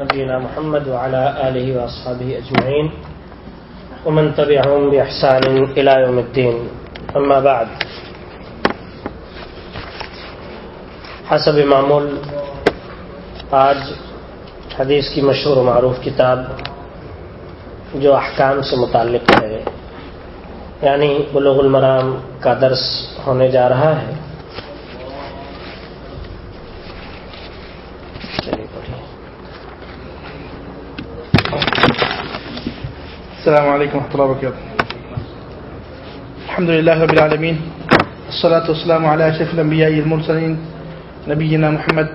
نبينا محمد وعلى آله وأصحابه أجمعين. ومن تبعهم بإحسان إلى يوم الدين. أما بعد. حسب معمول، آج حدیث کی مشہور و معروف کتاب جو احکام سے متعلق ہے یعنی بلوغ المرام کا درس ہونے جا رہا ہے السلام عليكم ورحمة الله وبركاته. الحمد لله رب العالمين. الصلاة والسلام على أشرف الأنبياء المرسلين نبينا محمد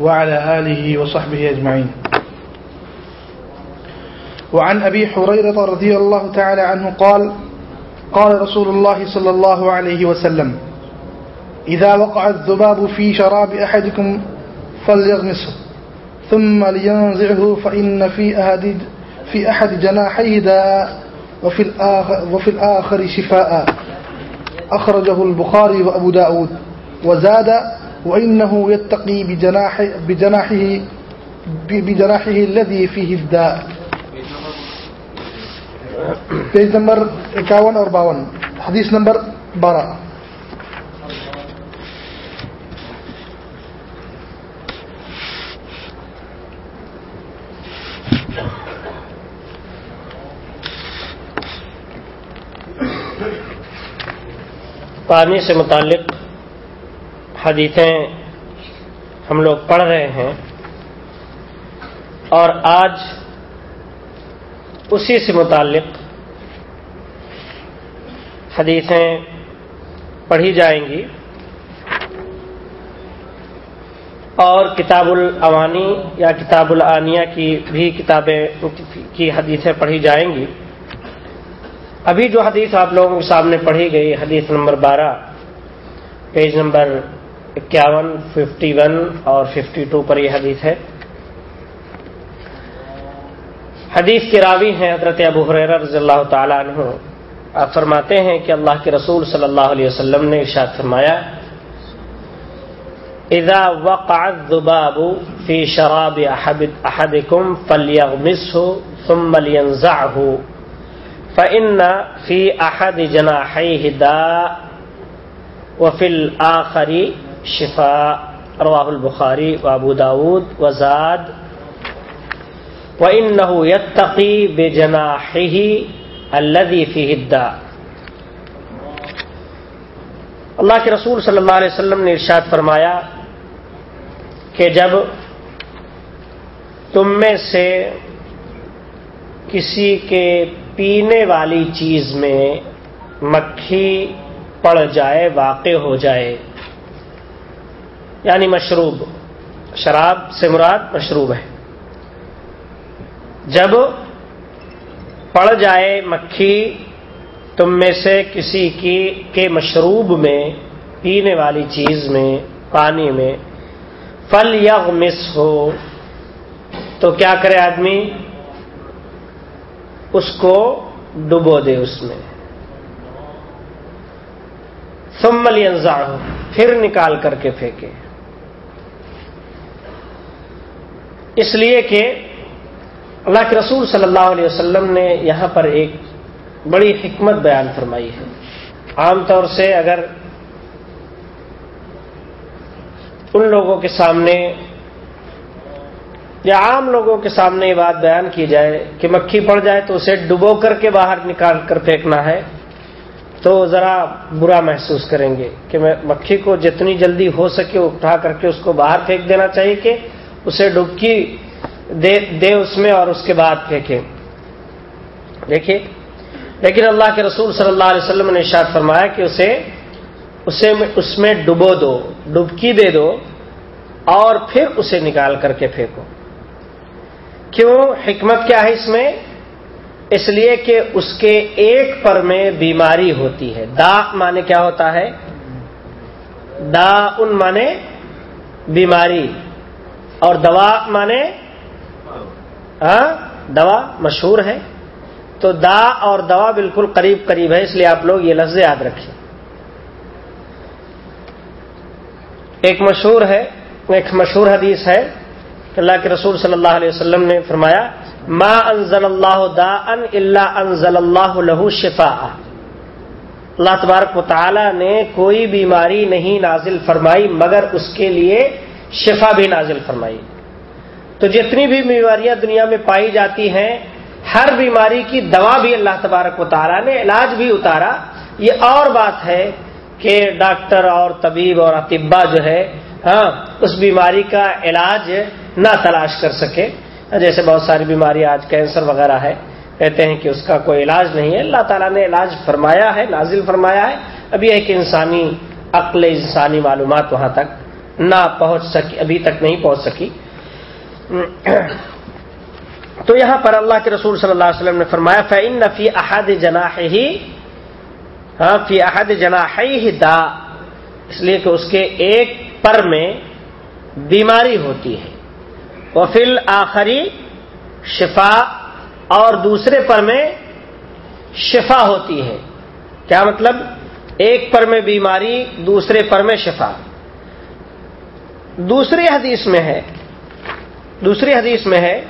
وعلى آله وصحبه أجمعين. وعن أبي حريرة رضي الله تعالى عنه قال قال رسول الله صلى الله عليه وسلم إذا وقع الذباب في شراب أحدكم فليغمسه، ثم لينزعه فإن في أهد في أحد جناحيه داء وفي الآخر, وفي الآخر شفاء. أخرجه البخاري وأبو داود. وزاد وإنه يتقي بجناح بجناحه بجناحه الذي فيه الداء. پیج نمبر اکاون اور باون حدیث نمبر بارہ پانی سے متعلق حدیثیں ہم لوگ پڑھ رہے ہیں اور آج اسی سے متعلق حدیثیں پڑھی جائیں گی اور کتاب العوانی یا کتاب العانیہ کی بھی کتابیں کی حدیثیں پڑھی جائیں گی ابھی جو حدیث آپ لوگوں کے سامنے پڑھی گئی، حدیث نمبر بارہ، پیج نمبر اکیاون ففٹی ون اور ففٹی ٹو پر یہ حدیث ہے۔ حدیث کے راوی ہیں حضرت ابو حریر رضی اللہ تعالیٰ عنہ۔ آپ فرماتے ہیں کہ اللہ کے رسول صلی اللہ علیہ وسلم نے ارشاد فرمایا، اذا وقع الذباب في شراب احدكم فليغمسه ثم لينزعه فإن في أحد جناحيه داء وفي الآخر شفاء رواه البخاري وابو داود وزاد وإنه يتقي بجناحه الذي فيه الداء. اللہ کے رسول صلی اللہ علیہ وسلم نے ارشاد فرمایا کہ جب تم میں سے کسی کے پینے والی چیز میں مکھی پڑ جائے، واقع ہو جائے۔ یعنی مشروب، شراب سے مراد مشروب ہے۔ جب پڑ جائے مکھی، تم میں سے کسی کی، کے مشروب میں، پینے والی چیز میں، پانی میں فل یغ مس ہو تو کیا کرے آدمی؟ اس کو ڈبو دے اس میں۔ سمل انزا ہو پھر نکال کر کے پھینکے۔ اس لیے کہ اللہ کے رسول صلی اللہ علیہ وسلم نے یہاں پر ایک بڑی حکمت بیان فرمائی ہے۔ عام طور سے اگر ان لوگوں کے سامنے یا عام لوگوں کے سامنے یہ بات بیان کی جائے کہ مکھی پڑ جائے تو اسے ڈبو کر کے باہر نکال کر پھینکنا ہے، تو ذرا برا محسوس کریں گے کہ مکھی کو جتنی جلدی ہو سکے اٹھا کر کے اس کو باہر پھینک دینا چاہیے کہ اسے ڈبکی دے دے اس میں اور اس کے بعد پھینکے۔ دیکھیے، لیکن اللہ کے رسول صلی اللہ علیہ وسلم نے ارشاد فرمایا کہ اسے اسے اس میں ڈبو دو، ڈبکی دے دو اور پھر اسے نکال کر کے پھینکو۔ کیوں؟ حکمت کیا ہے اس میں؟ اس لیے کہ اس کے ایک پر میں بیماری ہوتی ہے۔ دا مانے کیا ہوتا ہے؟ دا ان مانے بیماری۔ اور دوا مانے ہاں؟ دوا مشہور ہے۔ تو دا اور دوا بالکل قریب قریب ہے، اس لیے آپ لوگ یہ لفظ یاد رکھیں۔ ایک مشہور ہے، ایک مشہور حدیث ہے۔ اللہ کے رسول صلی اللہ علیہ وسلم نے فرمایا، ما انزل اللہ دا ان اللہ انزل اللہ لہو شفا اللہ تبارک و نے کوئی بیماری نہیں نازل فرمائی، مگر اس کے لیے شفا بھی نازل فرمائی۔ تو جتنی بھی بیماریاں دنیا میں پائی جاتی ہیں، ہر بیماری کی دوا بھی اللہ تبارک و تعالیٰ نے علاج بھی اتارا۔ یہ اور بات ہے کہ ڈاکٹر اور طبیب اور اطبا جو ہے ہاں اس بیماری کا علاج نہ تلاش کر سکے۔ جیسے بہت ساری بیماری آج کینسر وغیرہ ہے، کہتے ہیں کہ اس کا کوئی علاج نہیں ہے۔ اللہ تعالیٰ نے علاج فرمایا ہے، نازل فرمایا ہے۔ ابھی ایک انسانی عقل، انسانی معلومات وہاں تک نہ پہنچ سکی، ابھی تک نہیں پہنچ سکی۔ تو یہاں پر اللہ کے رسول صلی اللہ علیہ وسلم نے فرمایا فعین نفی احد جناح ہی ہاں فی احد جناح ہی دا اس لیے کہ اس کے ایک پر میں بیماری ہوتی ہے۔ وہ فل آخری شفا اور دوسرے پر میں شفا ہوتی ہے۔ کیا مطلب؟ ایک پر میں بیماری، دوسرے پر میں شفا۔ دوسری حدیث میں ہے، دوسری حدیث میں ہے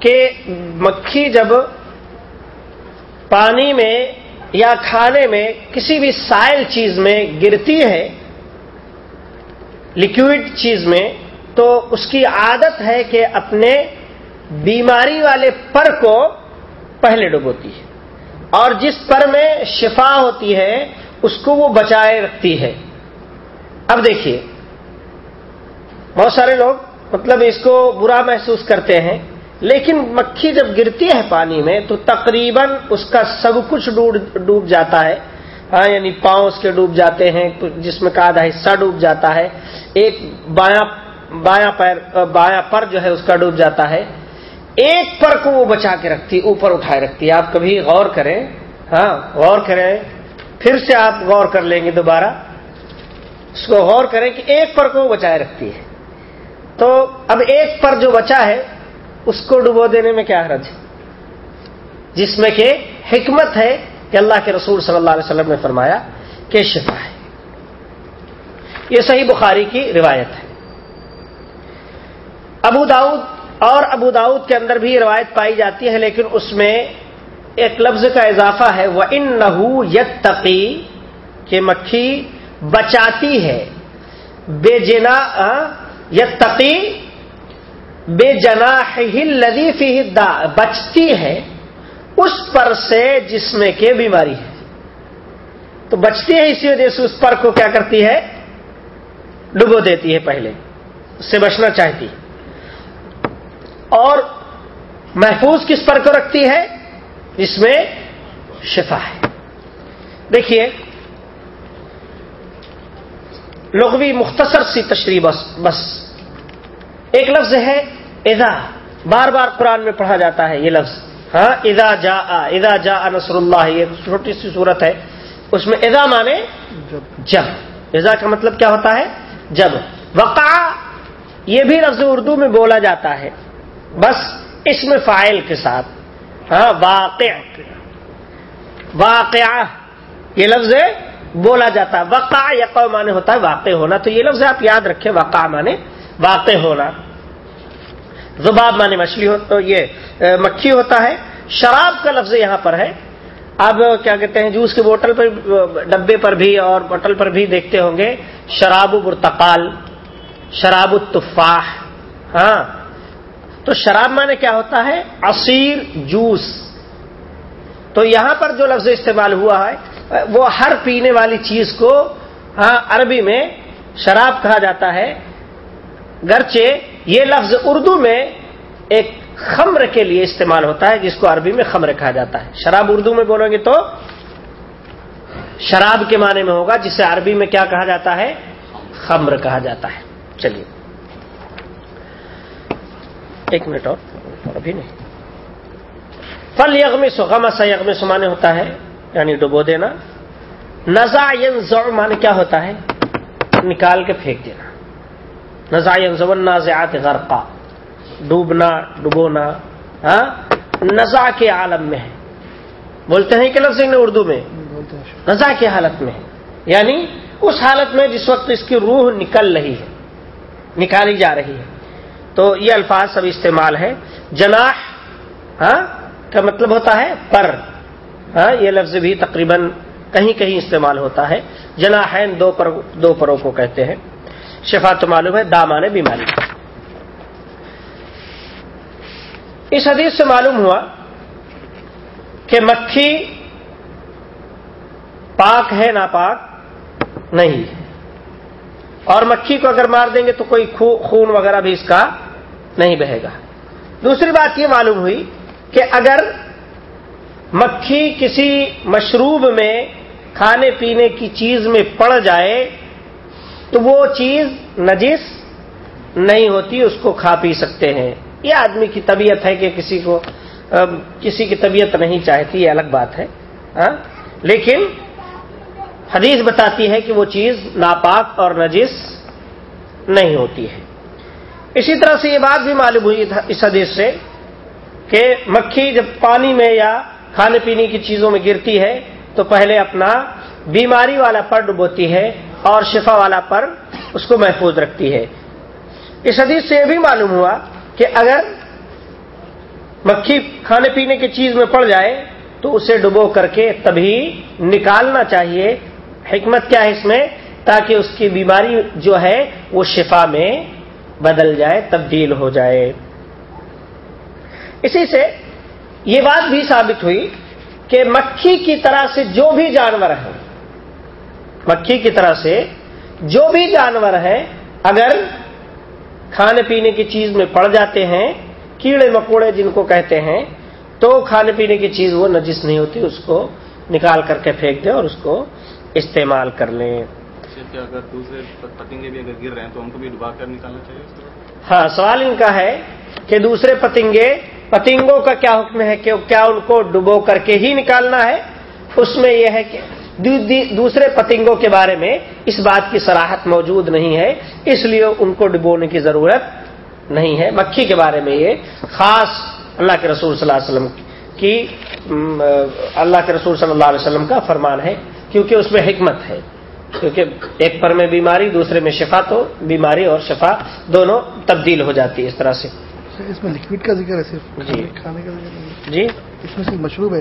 کہ مکھی جب پانی میں یا کھانے میں کسی بھی سائل چیز میں گرتی ہے لکوڈ چیز میں تو اس کی عادت ہے کہ اپنے بیماری والے پر کو پہلے ڈبوتی ہے اور جس پر میں شفا ہوتی ہے، اس کو وہ بچائے رکھتی ہے۔ اب دیکھیے، بہت سارے لوگ مطلب اس کو برا محسوس کرتے ہیں، لیکن مکھی جب گرتی ہے پانی میں، تو تقریباً اس کا سب کچھ ڈوب جاتا ہے۔ ہاں یعنی پاؤں اس کے ڈوب جاتے ہیں، جس میں کا آدھا حصہ ڈوب جاتا ہے۔ ایک بایاں بایاں پیر، بایاں پر جو ہے اس کا ڈوب جاتا ہے۔ ایک پر کو وہ بچا کے رکھتی، اوپر اٹھائے رکھتی۔ آپ کبھی غور کریں ہاں غور کریں۔ پھر سے آپ غور کر لیں گے دوبارہ۔ اس کو غور کریں کہ ایک پر کو وہ بچائے رکھتی ہے۔ تو اب ایک پر جو بچا ہے، اس کو ڈبو دینے میں کیا حرج ہے؟ جس میں کہ حکمت ہے کہ اللہ کے رسول صلی اللہ علیہ وسلم نے فرمایا کہ شفا ہے۔ یہ صحیح بخاری کی روایت ہے۔ ابو داؤد اور ابو داؤد کے اندر بھی روایت پائی جاتی ہے، لیکن اس میں ایک لفظ کا اضافہ ہے وہ ان نحو یت تقی کہ مکھی بچاتی ہے۔ بے جنا یت تقی بے جنا لدیفی دا بچتی ہے اس پر سے جس میں کہ بیماری ہے۔ تو بچتی ہے اسی وجہ سے اس پر کو کیا کرتی ہے؟ ڈبو دیتی ہے پہلے، اس سے بچنا چاہتی ہے۔ اور محفوظ کس پر کو رکھتی ہے؟ جس میں شفا ہے۔ دیکھیے، لغوی مختصر سی تشریح بس بس۔ ایک لفظ ہے ادا بار بار قرآن میں پڑھا جاتا ہے یہ لفظ۔ ہاں ادا جا ادا جا نصر اللہ۔ یہ چھوٹی سی صورت ہے۔ اس میں ادا مانے جب۔ ادا کا مطلب کیا ہوتا ہے؟ جب۔ وقع، یہ بھی لفظ اردو میں بولا جاتا ہے۔ بس اس میں فائل کے ساتھ۔ ہاں واقع۔ واقع یہ لفظ بولا جاتا ہے۔ وقع یا مانے ہوتا ہے واقع ہونا۔ تو یہ لفظ آپ یاد رکھیں واقع مانے واقع ہونا۔ زباب مانے مچھلی ہو تو یہ مکھی ہوتا ہے۔ شراب کا لفظ یہاں پر ہے۔ اب کیا کہتے ہیں، جوس کے بوٹل پر، ڈبے پر بھی اور بوٹل پر بھی دیکھتے ہوں گے، شراب برتقال، شراب التفاح۔ ہاں۔ تو شراب مانے کیا ہوتا ہے؟ عصیر جوس۔ تو یہاں پر جو لفظ استعمال ہوا ہے، وہ ہر پینے والی چیز کو ہاں عربی میں شراب کہا جاتا ہے۔ گرچہ یہ لفظ اردو میں ایک خمر کے لیے استعمال ہوتا ہے، جس کو عربی میں خمر کہا جاتا ہے۔ شراب اردو میں بولو گے تو شراب کے معنی میں ہوگا، جسے عربی میں کیا کہا جاتا ہے؟ خمر کہا جاتا ہے۔ چلیے۔ ایک منٹ اور، ابھی نہیں۔ فل یغم سو غم سا یغم سمانے ہوتا ہے یعنی ڈبو دینا۔ نزا ین مانے کیا ہوتا ہے؟ نکال کے پھینک دینا۔ نزا ین زون نازعات غرقا۔ ڈوبنا، ڈبونا ہاں؟ نزا کے عالم میں ہے۔ بولتے ہیں کہ لفظ اردو میں۔ نزا کی حالت میں ہے۔ یعنی اس حالت میں جس وقت اس کی روح نکل رہی ہے، نکالی جا رہی ہے۔ تو یہ الفاظ سب استعمال ہے جناح ہاں کا مطلب ہوتا ہے پر۔ ہاں یہ لفظ بھی تقریباً کہیں کہیں استعمال ہوتا ہے۔ جناحین دو پر، دو پروں کو کہتے ہیں۔ شفا تو معلوم ہے دامان بیماری اس حدیث سے معلوم ہوا کہ مکھی پاک ہے، ناپاک نہیں۔ اور مکھی کو اگر مار دیں گے تو کوئی خون وغیرہ بھی اس کا نہیں بہے گا۔ دوسری بات یہ معلوم ہوئی کہ اگر مکھی کسی مشروب میں کھانے پینے کی چیز میں پڑ جائے، تو وہ چیز نجس نہیں ہوتی، اس کو کھا پی سکتے ہیں۔ یہ آدمی کی طبیعت ہے کہ کسی کو کسی کی طبیعت نہیں چاہتی، یہ الگ بات ہے۔ ہاں؟ لیکن حدیث بتاتی ہے کہ وہ چیز ناپاک اور نجس نہیں ہوتی ہے۔ اسی طرح سے یہ بات بھی معلوم ہوئی اس حدیث سے کہ مکھی جب پانی میں یا کھانے پینے کی چیزوں میں گرتی ہے تو پہلے اپنا بیماری والا پر ڈبوتی ہے اور شفا والا پر اس کو محفوظ رکھتی ہے۔ اس حدیث سے یہ بھی معلوم ہوا کہ اگر مکھی کھانے پینے کی چیز میں پڑ جائے تو اسے ڈبو کر کے تبھی نکالنا چاہیے۔ حکمت کیا ہے اس میں؟ تاکہ اس کی بیماری جو ہے وہ شفا میں بدل جائے، تبدیل ہو جائے۔ اسی سے یہ بات بھی ثابت ہوئی کہ مکھی کی طرح سے جو بھی جانور ہیں، مکھی کی طرح سے جو بھی جانور ہیں، اگر کھانے پینے کی چیز میں پڑ جاتے ہیں، کیڑے مکوڑے جن کو کہتے ہیں، تو کھانے پینے کی چیز وہ نجس نہیں ہوتی، اس کو نکال کر کے پھینک دیں اور اس کو استعمال کر لیں۔ اگر دوسرے پتنگے بھی اگر گر رہے ہیں تو ان کو بھی ڈبا کر نکالنا چاہیے ہاں سوال ان کا ہے کہ دوسرے پتنگے پتنگوں کا کیا حکم ہے کہ کیا ان کو ڈبو کر کے ہی نکالنا ہے؟ اس میں یہ ہے کہ دوسرے پتنگوں کے بارے میں اس بات کی سراہت موجود نہیں ہے، اس لیے ان کو ڈبونے کی ضرورت نہیں ہے۔ مکھی کے بارے میں یہ خاص اللہ کے رسول صلی اللہ علیہ وسلم کی اللہ کے رسول صلی اللہ علیہ وسلم کا فرمان ہے، کیونکہ اس میں حکمت ہے۔ کیونکہ ایک پر میں بیماری دوسرے میں شفا تو بیماری اور شفا دونوں تبدیل ہو جاتی ہے اس طرح سے۔ اس میں لکوڈ کا ذکر ہے صرف جی۔ کھانے کا ذکر جی۔ اس میں صرف مشروب ہے۔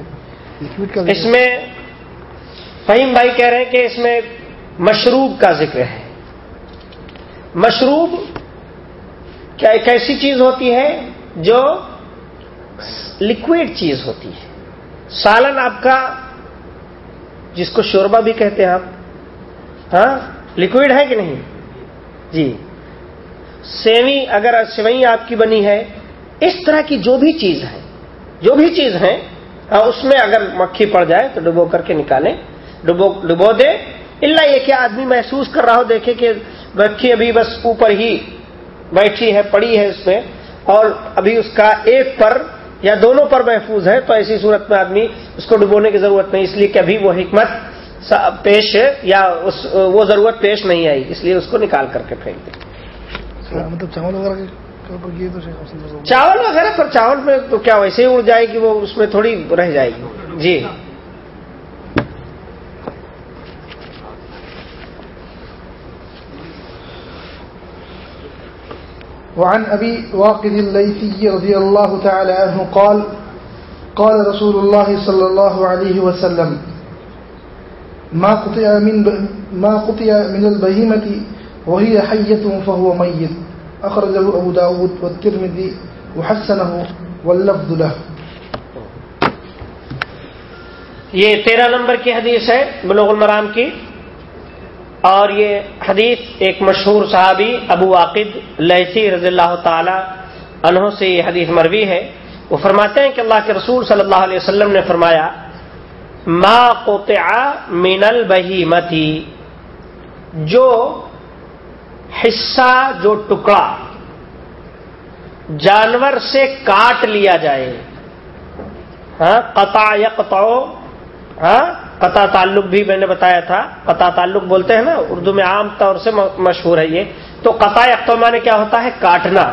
لکوڈ کا اس میں فہیم بھائی کہہ رہے ہیں کہ اس میں مشروب کا ذکر ہے۔ مشروب کیا ایک ایسی چیز ہوتی ہے جو لکوڈ چیز ہوتی ہے۔ سالن آپ کا جس کو شوربا بھی کہتے ہیں آپ ہاں؟ لکوڈ ہے کہ نہیں؟ جی۔ سیوی اگر سوئی آپ کی بنی ہے، اس طرح کی جو بھی چیز ہے جو بھی چیز ہے ہاں، اس میں اگر مکھی پڑ جائے تو ڈبو کر کے نکالیں۔ ڈبو ڈبو دے اللہ یہ کہ آدمی محسوس کر رہا ہو دیکھے کہ مکھی ابھی بس اوپر ہی بیٹھی ہے، پڑی ہے اس میں، اور ابھی اس کا ایک پر یا دونوں پر محفوظ ہے، تو ایسی صورت میں آدمی اس کو ڈبونے کی ضرورت نہیں، اس لیے کہ ابھی وہ حکمت پیش یا اس وہ ضرورت پیش نہیں آئی اس لیے اس کو نکال کر کے پھینک دیں مطلب چاول وغیرہ چاول وغیرہ پر چاول میں تو کیا ویسے ہی اڑ جائے گی وہ اس میں تھوڑی رہ جائے گی۔ جی۔ وعن أبي واقد الليثي رضي الله تعالى عنه قال قال رسول الله صلى الله عليه وسلم ما قطع من ما قطع من البهيمة وهي حية فهو ميت. أخرجه أبو داود والترمذي وحسنه واللفظ له. یہ تیرہ نمبر کی حدیث ہے بلوغ المرام کی اور یہ حدیث ایک مشہور صحابی ابو واقد لہسی رضی اللہ تعالی عنہ سے یہ حدیث مروی ہے۔ وہ فرماتے ہیں کہ اللہ کے رسول صلی اللہ علیہ وسلم نے فرمایا ما قطع من البہیمتی جو حصہ، جو ٹکڑا جانور سے کاٹ لیا جائے ہاں قطع یقطع ہاں قطع تعلق بھی میں نے بتایا تھا، قطع تعلق بولتے ہیں نا، اردو میں عام طور سے مشہور ہے یہ۔ تو قطع اختما نے کیا ہوتا ہے؟ کاٹنا۔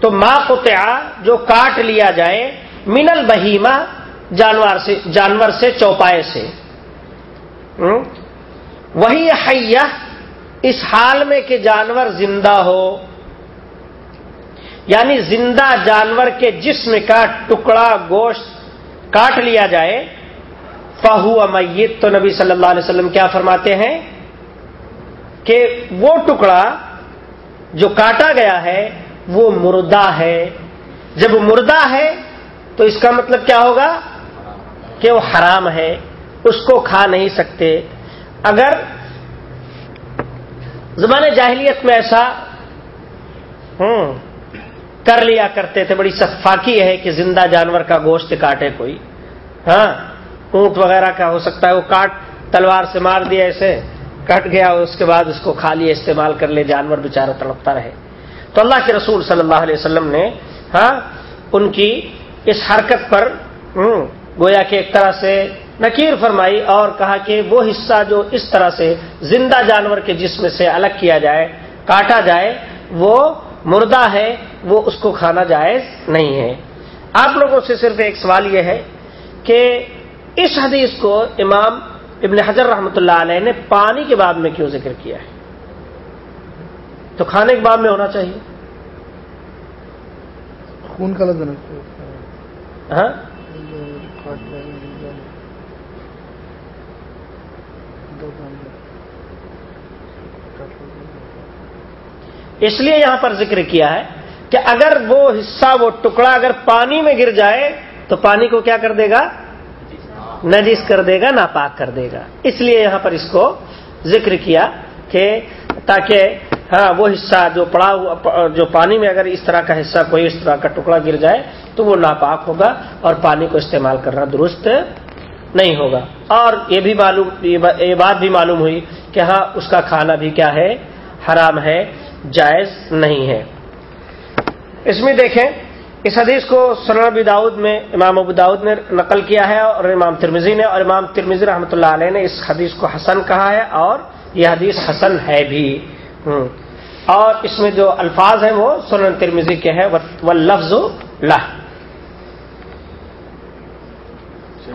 تو ماں قطع، جو کاٹ لیا جائے منل بہیما جانور سے جانور سے، چوپائے سے۔ وہی حیا اس حال میں کہ جانور زندہ ہو یعنی زندہ جانور کے جسم کا ٹکڑا، گوشت کاٹ لیا جائے، فہو میت۔ تو نبی صلی اللہ علیہ وسلم کیا فرماتے ہیں؟ کہ وہ ٹکڑا جو کاٹا گیا ہے، وہ مردہ ہے۔ جب مردہ ہے، تو اس کا مطلب کیا ہوگا؟ کہ وہ حرام ہے، اس کو کھا نہیں سکتے۔ اگر زمانے جاہلیت میں ایسا، ہوں، کر لیا کرتے تھے، بڑی صفاقی ہے کہ زندہ جانور کا گوشت کاٹے کوئی۔ ہاں اونٹ وغیرہ کا ہو سکتا ہے، وہ کاٹ، تلوار سے مار دیا ایسے کٹ گیا، اس کے بعد اس کو کھا لیا، استعمال کر لے جانور بےچارا تڑپتا رہے۔ تو اللہ کے رسول صلی اللہ علیہ وسلم نے ہاں ان کی اس حرکت پر گویا کہ ایک طرح سے نکیر فرمائی اور کہا کہ وہ حصہ جو اس طرح سے زندہ جانور کے جسم سے الگ کیا جائے کاٹا جائے وہ مردہ ہے وہ اس کو کھانا جائز نہیں ہے۔ آپ لوگوں سے صرف ایک سوال یہ ہے کہ اس حدیث کو امام ابن حجر رحمۃ اللہ علیہ نے پانی کے بعد میں کیوں ذکر کیا ہے؟ تو کھانے کے بعد میں ہونا چاہیے۔ خون کا ہاں؟ اس لیے یہاں پر ذکر کیا ہے کہ اگر وہ حصہ وہ ٹکڑا اگر پانی میں گر جائے تو پانی کو کیا کر دے گا؟ نجیس کر دے گا، ناپاک کر دے گا۔ اس لیے یہاں پر اس کو ذکر کیا کہ تاکہ ہاں وہ حصہ جو پڑا ہوا، جو پانی میں اگر اس طرح کا حصہ کوئی اس طرح کا ٹکڑا گر جائے تو وہ ناپاک ہوگا اور پانی کو استعمال کرنا درست نہیں ہوگا۔ اور یہ بھی معلوم، یہ بات بھی معلوم ہوئی کہ ہاں اس کا کھانا بھی کیا ہے؟ حرام ہے۔ جائز نہیں ہے۔ اس میں دیکھیں، اس حدیث کو ابی داود میں، امام ابو داود نے نقل کیا ہے اور امام ترمیزی نے، اور امام ترمیزی رحمۃ اللہ علیہ نے اس حدیث کو حسن کہا ہے اور یہ حدیث حسن ہے بھی۔ اور اس میں جو الفاظ ہیں وہ سنن ترمیزی کے ہیں وہ لفظ لہ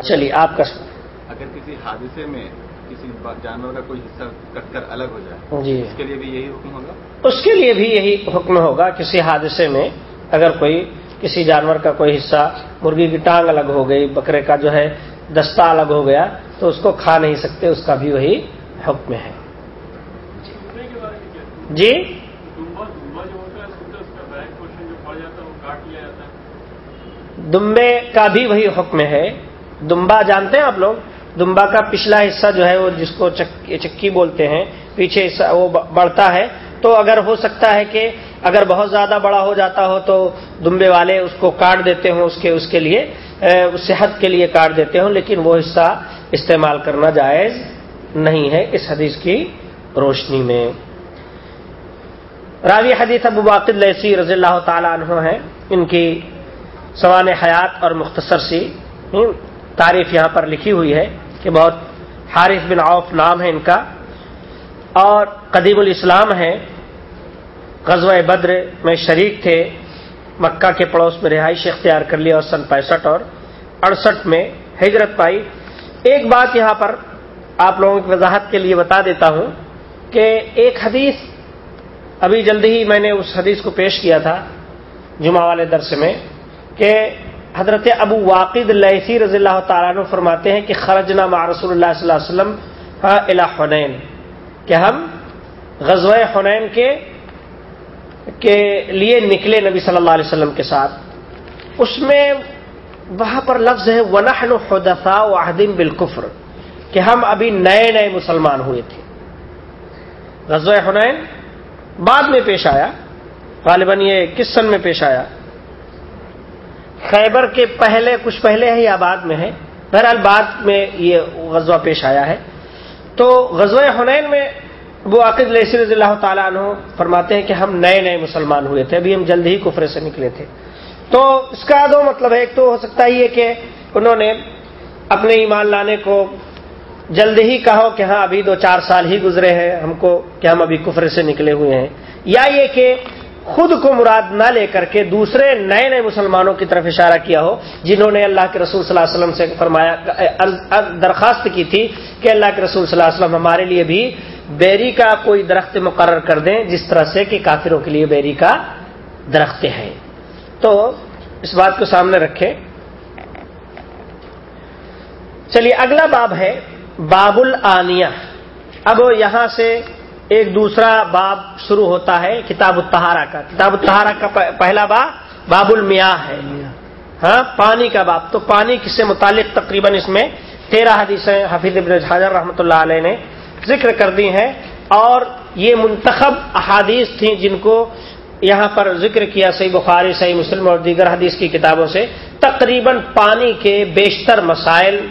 چلیے، آپ کا اگر کسی حادثے میں کسی جانور کا کوئی حصہ کٹ کر الگ ہو جائے۔ جی۔ اس کے لیے بھی یہی حکم ہوگا؟ اس کے لیے بھی یہی حکم ہوگا کسی حادثے میں اگر کوئی کسی جانور کا کوئی حصہ مرغی کی ٹانگ الگ ہو گئی بکرے کا جو ہے دستہ الگ ہو گیا تو اس کو کھا نہیں سکتے اس کا بھی وہی حکم ہے۔ جی؟ دمبے کا بھی وہی حکم ہے۔ دمبا جانتے ہیں آپ لوگ؟ دمبا کا پچھلا حصہ جو ہے وہ جس کو چکی بولتے ہیں، پیچھے حصہ وہ بڑھتا ہے۔ تو اگر ہو سکتا ہے کہ اگر بہت زیادہ بڑا ہو جاتا ہو تو دمبے والے اس کو کاٹ دیتے ہوں، اس کے اس کے لیے صحت کے لیے کاٹ دیتے ہوں، لیکن وہ حصہ استعمال کرنا جائز نہیں ہے اس حدیث کی روشنی میں۔ راوی حدیث ابو باقد لیسی رضی اللہ تعالیٰ عنہ ہیں۔ ان کی سوان حیات اور مختصر سی تعریف یہاں پر لکھی ہوئی ہے۔ کہ بہت حارث بن عوف نام ہے ان کا اور قدیم الاسلام ہے۔ غزوہ بدر میں شریک تھے۔ مکہ کے پڑوس میں رہائش اختیار کر لیا اور سن پینسٹھ اور اڑسٹھ میں ہجرت پائی۔ ایک بات یہاں پر آپ لوگوں کی وضاحت کے لیے بتا دیتا ہوں کہ ایک حدیث ابھی جلدی ہی میں نے اس حدیث کو پیش کیا تھا جمعہ والے درس میں کہ حضرت ابو واقد لیسی رضی اللہ تعالیٰ عنہ فرماتے ہیں کہ خرجنا مع رسول اللہ صلی اللہ علیہ وسلم الى حنین، کہ ہم غزوہ حنین کے کے لیے نکلے نبی صلی اللہ علیہ وسلم کے ساتھ۔ اس میں وہاں پر لفظ ہے، ونحن حدثاء وعدم بالکفر کہ ہم ابھی نئے نئے مسلمان ہوئے تھے۔ غزوہ حنین بعد میں پیش آیا، غالباً یہ کس سن میں پیش آیا۔ خیبر کے پہلے، کچھ پہلے ہے یا بعد میں ہے بہرحال بعد میں یہ غزوہ پیش آیا ہے۔ تو غزوہ حنین میں وہ عقد رضی اللہ تعالیٰ عنہ فرماتے ہیں کہ ہم نئے نئے مسلمان ہوئے تھے، ابھی ہم جلد ہی کفرے سے نکلے تھے۔ تو اس کا دو مطلب ہے، ایک تو ہو سکتا ہے یہ کہ انہوں نے اپنے ایمان لانے کو جلد ہی کہو کہ ہاں ابھی دو چار سال ہی گزرے ہیں، ہم کو کہ ہم ابھی کفرے سے نکلے ہوئے ہیں۔ یا یہ کہ خود کو مراد نہ لے کر کے دوسرے نئے نئے مسلمانوں کی طرف اشارہ کیا ہو، جنہوں نے اللہ کے رسول صلی اللہ علیہ وسلم سے فرمایا درخواست کی تھی کہ اللہ کے رسول صلی اللہ علیہ وسلم ہمارے لیے بھی بیری کا کوئی درخت مقرر کر دیں، جس طرح سے کہ کافروں کے لیے بیری کا درخت ہیں۔ تو اس بات کو سامنے رکھیں۔ چلیے، اگلا باب ہے باب العانیہ اب یہاں سے ایک دوسرا باب شروع ہوتا ہے کتاب التہارا کا۔ کتاب التہارا کا پہلا باب باب المیاں ہے۔ ہاں پانی کا باب۔ تو پانی سے متعلق؟ تقریباً اس میں تیرہ حدیثیں حفیظ ابن حضر رحمۃ اللہ علیہ نے ذکر کر دی ہیں۔ اور یہ منتخب احادیث تھیں جن کو یہاں پر ذکر کیا صحیح بخاری، صحیح مسلم اور دیگر حدیث کی کتابوں سے۔ تقریباً پانی کے بیشتر مسائل،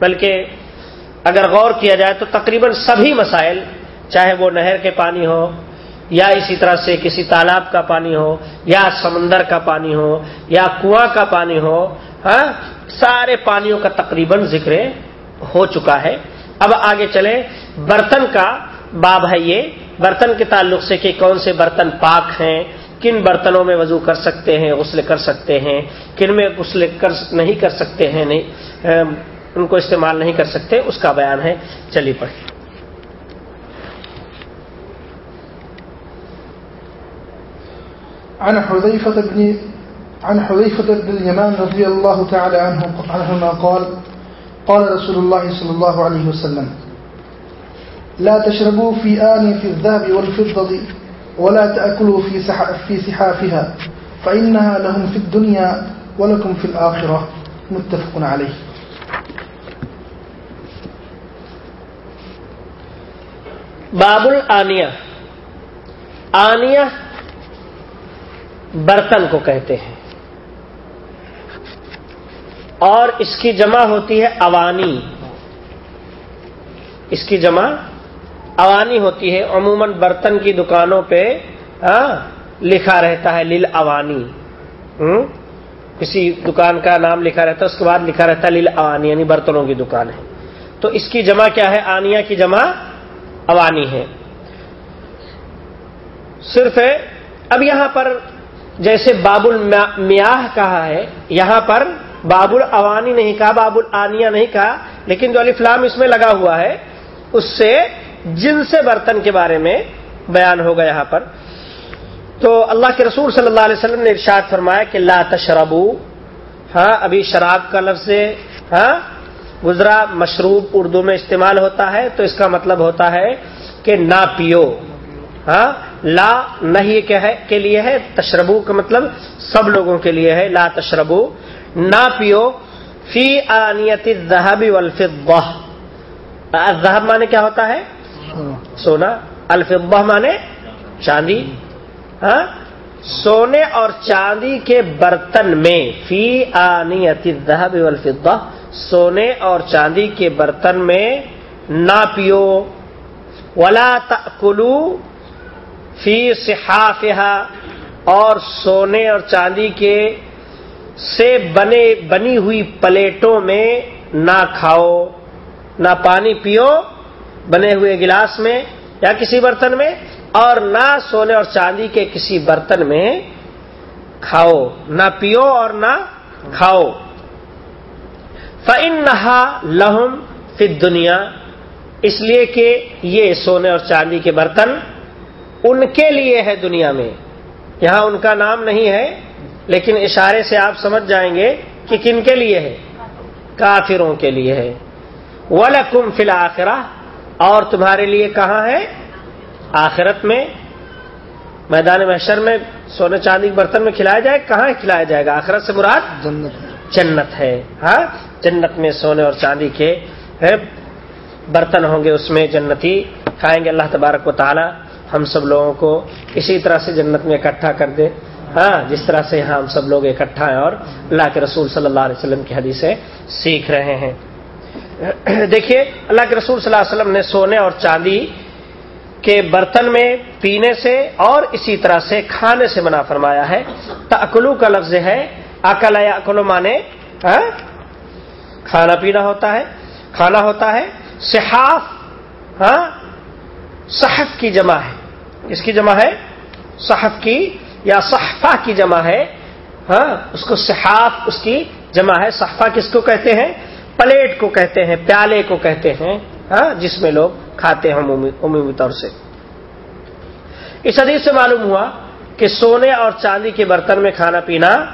بلکہ اگر غور کیا جائے تو تقریباً سبھی مسائل چاہے وہ نہر کے پانی ہو، یا اسی طرح سے کسی تالاب کا پانی ہو، یا سمندر کا پانی ہو، یا کنواں کا پانی ہو ہاں سارے پانیوں کا تقریباً ذکر ہو چکا ہے۔ اب آگے چلے برتن کا باب ہے یہ۔ برتن کے تعلق سے کہ کون سے برتن پاک ہیں، کن برتنوں میں وضو کر سکتے ہیں، غسل کر سکتے ہیں، کن میں غسل کر نہیں کر سکتے ہیں، نہیں ان کو استعمال نہیں کر سکتے، اس کا بیان ہے۔ چلی پڑھیں۔ عن حذيفة بن عن حذيفة بن اليمان رضي الله تعالى عنه عنهما قال قال رسول الله صلى الله عليه وسلم لا تشربوا في آنية الذهب والفضة ولا تأكلوا في في سحافها، فإنها لهم في الدنيا ولكم في الآخرة. متفق عليه. باب الانیہ آنیہ برتن کو کہتے ہیں۔ اور اس کی جمع ہوتی ہے اوانی۔ اس کی جمع اوانی ہوتی ہے۔ عموماً برتن کی دکانوں پہ ہاں لکھا رہتا ہے لل اوانی کسی دکان کا نام لکھا رہتا ہے، اس کے بعد لکھا رہتا ہے لل اوانی یعنی برتنوں کی دکان ہے۔ تو اس کی جمع کیا ہے؟ آنیا کی جمع اوانی ہے۔ صرف اب یہاں پر جیسے باب المیاہ کہا ہے، یہاں پر باب الوانی نہیں کہا باب الانیہ نہیں کہا، لیکن جو علی فلام اس میں لگا ہوا ہے، اس سے جن سے برتن کے بارے میں بیان ہوگا یہاں پر۔ تو اللہ کے رسول صلی اللہ علیہ وسلم نے ارشاد فرمایا کہ لا تشربو ہاں ابھی شراب کا لفظ ہاں گزرا مشروب اردو میں استعمال ہوتا ہے، تو اس کا مطلب ہوتا ہے کہ نہ پیو ہاں لا نہیں کے لیے ہے، تشربو کا مطلب سب لوگوں کے لیے ہے، لا تشربو۔ نہ پیو۔ فی آنیت الذهب والفضہ۔ الذهب مانے کیا ہوتا ہے؟ سونا۔ الفضہ مانے چاندی۔ ہاں؟ سونے اور چاندی کے برتن میں۔ فی آنیت الذهب والفضہ۔ سونے اور چاندی کے برتن میں نہ پیو۔ ولا تأکلو۔ فی صحافہ اور سونے اور چاندی کے سے بنے، بنی ہوئی پلیٹوں میں نہ کھاؤ، نہ پانی پیو، بنے ہوئے گلاس میں یا کسی برتن میں، اور نہ سونے اور چاندی کے کسی برتن میں کھاؤ، نہ پیو اور نہ کھاؤ۔ فن نہا لہم فت دنیا اس لیے کہ یہ سونے اور چاندی کے برتن ان کے لیے ہے دنیا میں۔ یہاں ان کا نام نہیں ہے لیکن اشارے سے آپ سمجھ جائیں گے کہ کن کے لیے ہے۔ کافروں کے لیے ہے۔ ولکم فی الآخرہ اور تمہارے لیے کہاں ہے؟ آخرت میں۔ میدان محشر میں سونے چاندی برتن میں کھلایا جائے کہاں کھلایا جائے گا؟ آخرت سے مراد؟ جنت جنت ہے۔ ہاں؟ جنت میں سونے اور چاندی کے برتن ہوں گے اس میں جنتی کھائیں گے اللہ تبارک و تعالی۔ ہم سب لوگوں کو اسی طرح سے جنت میں اکٹھا کر دے۔ ہاں جس طرح سے ہم سب لوگ اکٹھا ہیں اور اللہ کے رسول صلی اللہ علیہ وسلم کی حدیثیں سیکھ رہے ہیں۔ دیکھیے، اللہ کے رسول صلی اللہ علیہ وسلم نے سونے اور چاندی کے برتن میں پینے سے اور اسی طرح سے کھانے سے منع فرمایا ہے۔ تکلو کا لفظ ہے اکل یا اکلو مانے ہاں، کھانا پینا ہوتا ہے، کھانا ہوتا ہے صحاف ہاں صحف کی جمع ہے۔ اس کی جمع ہے؟ صحف کی، یا صحفہ کی جمع ہے؟ ہاں اس کو صحاف، اس کی جمع ہے۔ صحفہ کس کو کہتے ہیں؟ پلیٹ کو کہتے ہیں، پیالے کو کہتے ہیں ہاں جس میں لوگ کھاتے ہیں عمومی طور سے۔ اس حدیث سے معلوم ہوا کہ سونے اور چاندی کے برتن میں کھانا پینا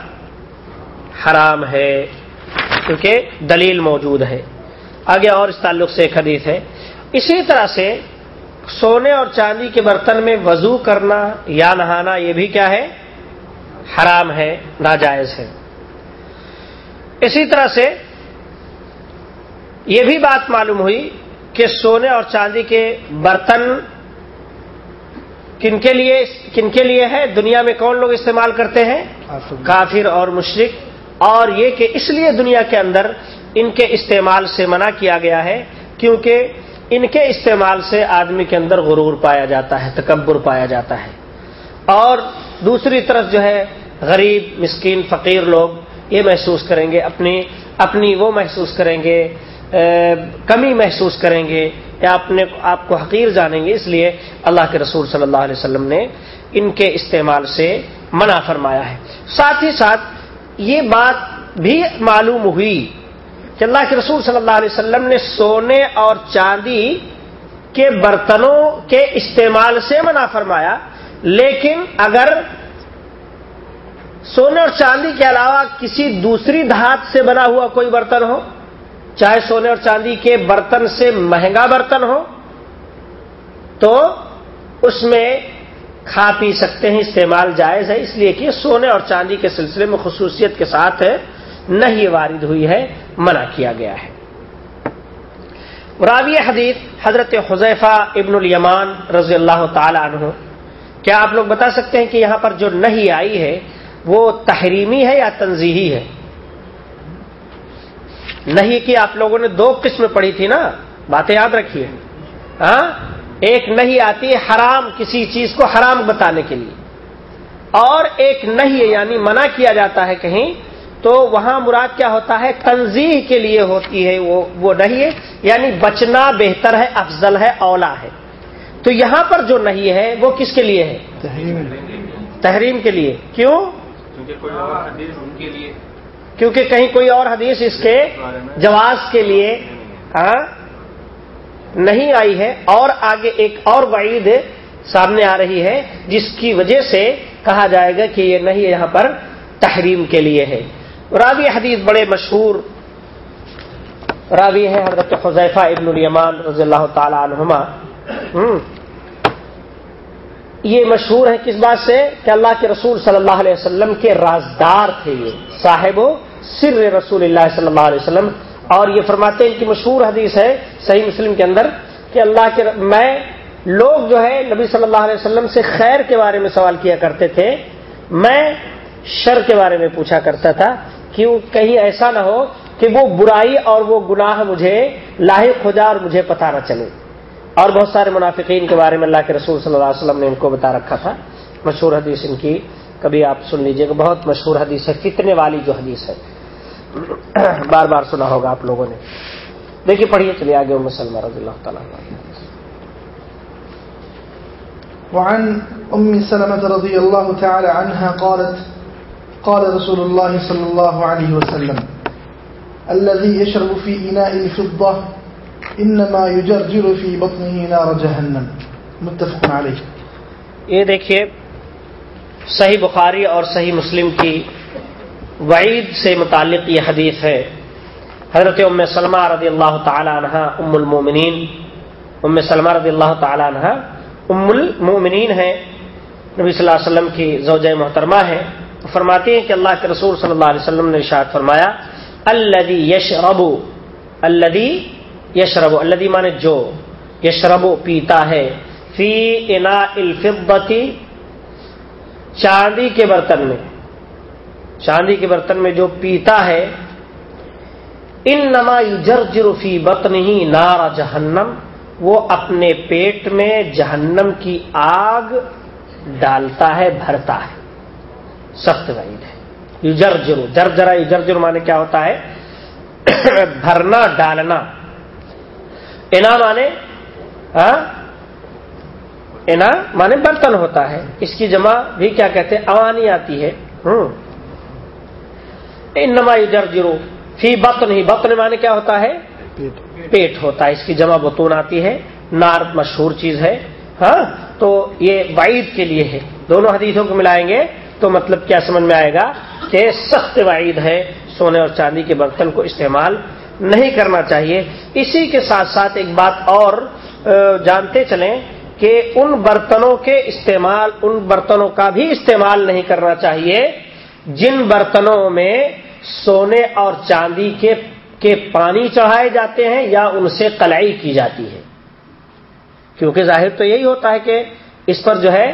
حرام ہے، کیونکہ دلیل موجود ہے۔ آگے اور اس تعلق سے ایک حدیث ہے۔ اسی طرح سے سونے اور چاندی کے برتن میں وضو کرنا یا نہانا یہ بھی کیا ہے؟ حرام ہے ناجائز ہے۔ اسی طرح سے یہ بھی بات معلوم ہوئی کہ سونے اور چاندی کے برتن کن کے لیے کن کے لیے ہے؟ دنیا میں کون لوگ استعمال کرتے ہیں؟ کافر۔ اور مشرق اور یہ کہ اس لیے دنیا کے اندر ان کے استعمال سے منع کیا گیا ہے کیونکہ ان کے استعمال سے آدمی کے اندر غرور پایا جاتا ہے، تکبر پایا جاتا ہے۔ اور دوسری طرف جو ہے، غریب، مسکین، فقیر لوگ یہ محسوس کریں گے، اپنی اپنی وہ محسوس کریں گے کمی محسوس کریں گے۔ یا اپنے، آپ کو حقیر جانیں گے۔ اس لیے اللہ کے رسول صلی اللہ علیہ وسلم نے ان کے استعمال سے منع فرمایا ہے۔ ساتھ ہی ساتھ یہ بات بھی معلوم ہوئی کہ اللہ کے رسول صلی اللہ علیہ وسلم نے سونے اور چاندی کے برتنوں کے استعمال سے منع فرمایا، لیکن اگر سونے اور چاندی کے علاوہ کسی دوسری دھات سے بنا ہوا کوئی برتن ہو، چاہے سونے اور چاندی کے برتن سے مہنگا برتن ہو، تو اس میں کھا پی سکتے ہیں، استعمال جائز ہے۔ اس لیے کہ سونے اور چاندی کے سلسلے میں خصوصیت کے ساتھ ہے۔ نہیں وارد ہوئی ہے، منع کیا گیا ہے۔ راوی حدیث حضرت حذیفہ ابن الیمان رضی اللہ تعالی عنہ، کیا آپ لوگ بتا سکتے ہیں کہ یہاں پر جو نہیں آئی ہے، وہ تحریمی ہے یا تنظیحی ہے؟ نہیں کہ آپ لوگوں نے دو قسم پڑھی تھی نا، باتیں یاد رکھیے۔ ہاں ایک نہیں آتی حرام کسی چیز کو حرام بتانے کے لیے، اور ایک نہیں یعنی منع کیا جاتا ہے کہیں تو وہاں مراد کیا ہوتا ہے؟ تنظیح کے لیے ہوتی ہے وہ وہ نہیں ہے یعنی بچنا بہتر ہے افضل ہے اولا ہے۔ تو یہاں پر جو نہیں ہے وہ کس کے لیے ہے؟ تحریم کے لیے۔ کیوں؟ کیونکہ کہیں کوئی اور حدیث اس کے جواز کے لیے نہیں آئی ہے۔ اور آگے ایک اور وعید سامنے آ رہی ہے جس کی وجہ سے کہا جائے گا کہ یہ نہیں یہاں پر تحریم کے لیے ہے۔ راوی حدیث بڑے مشہور راوی ہے حضرت حضیفہ ابن الیمان رضی اللہ تعالی عنہما۔ یہ مشہور ہے کس بات سے؟ کہ اللہ کے رسول صلی اللہ علیہ وسلم کے رازدار تھے یہ۔ صاحب سر رسول اللہ صلی اللہ علیہ وسلم۔ اور یہ فرماتے ہیں ان کی مشہور حدیث ہے صحیح مسلم کے اندر کہ اللہ کے میں لوگ جو ہے نبی صلی اللہ علیہ وسلم سے خیر کے بارے میں سوال کیا کرتے تھے، میں شر کے بارے میں پوچھا کرتا تھا۔ کہ کہیں ایسا نہ ہو کہ وہ برائی اور وہ گناہ مجھے لاحق ہو جائے اور مجھے پتہ نہ چلے۔ اور بہت سارے منافقین کے بارے میں اللہ کے رسول صلی اللہ علیہ وسلم نے ان کو بتا رکھا تھا۔ مشہور حدیث ان کی کبھی آپ سن لیجیے گا بہت مشہور حدیث ہے، کتنے والی جو حدیث ہے۔ بار بار سنا ہوگا آپ لوگوں نے۔ دیکھیے، پڑھیے، چلیے آگے۔ مسلم رضی اللہ تعالیٰ وعن ام سلمة رضي الله تعالى عنها قالت قال رسول الله صلى الله عليه وسلم، الذي يشرب في إناء الفضة انما يجرجر في بطنه نار جهنم۔ متفق عليه یہ دیکھیے، صحیح بخاری اور صحیح مسلم کی وعید سے متعلق یہ حدیث ہے۔ حضرت ام سلمہ رضی اللہ تعالی عنہ ام المومنین۔ ام سلمہ رضی اللہ تعالی عنہ ام المومنین ہے۔ نبی صلی اللہ علیہ وسلم کی زوجہ محترمہ ہے۔ فرماتی ہیں کہ اللہ کے رسول صلی اللہ علیہ وسلم نے ارشاد فرمایا الدی یشرب الدی یشرب الدی مانے جو یشرب پیتا ہے فی انا الفبتی چاندی کے برتن میں، چاندی کے برتن میں جو پیتا ہے ان نما جر فی بتن ہی نارا جہنم وہ اپنے پیٹ میں جہنم کی آگ ڈالتا ہے، بھرتا ہے۔ سخت وعید ہے۔ یوجر جرو جر جرا یوجر جرو مانے کیا ہوتا ہے؟ بھرنا ڈالنا۔ انا مانے انا مانے برتن ہوتا ہے۔ اس کی جمع بھی کیا کہتے ہیں؟ اوانی آتی ہے۔ انما یوجر جرو فی بطن ہی۔ بطن مانے کیا ہوتا ہے؟ پیٹ۔ ہوتا ہے۔ اس کی جمع بتون آتی ہے۔ نار مشہور چیز ہے۔ ہاں؟ تو یہ وعید کے لیے ہے۔ دونوں حدیثوں کو ملائیں گے۔ تو مطلب کیا سمجھ میں آئے گا کہ سخت وعید ہے سونے اور چاندی کے برتن کو استعمال نہیں کرنا چاہیے۔ اسی کے ساتھ ساتھ ایک بات اور جانتے چلیں کہ ان برتنوں کے استعمال ان برتنوں کا بھی استعمال نہیں کرنا چاہیے جن برتنوں میں سونے اور چاندی کے کے پانی چڑھائے جاتے ہیں یا ان سے کلائی کی جاتی ہے۔ کیونکہ ظاہر تو یہی ہوتا ہے کہ اس پر جو ہے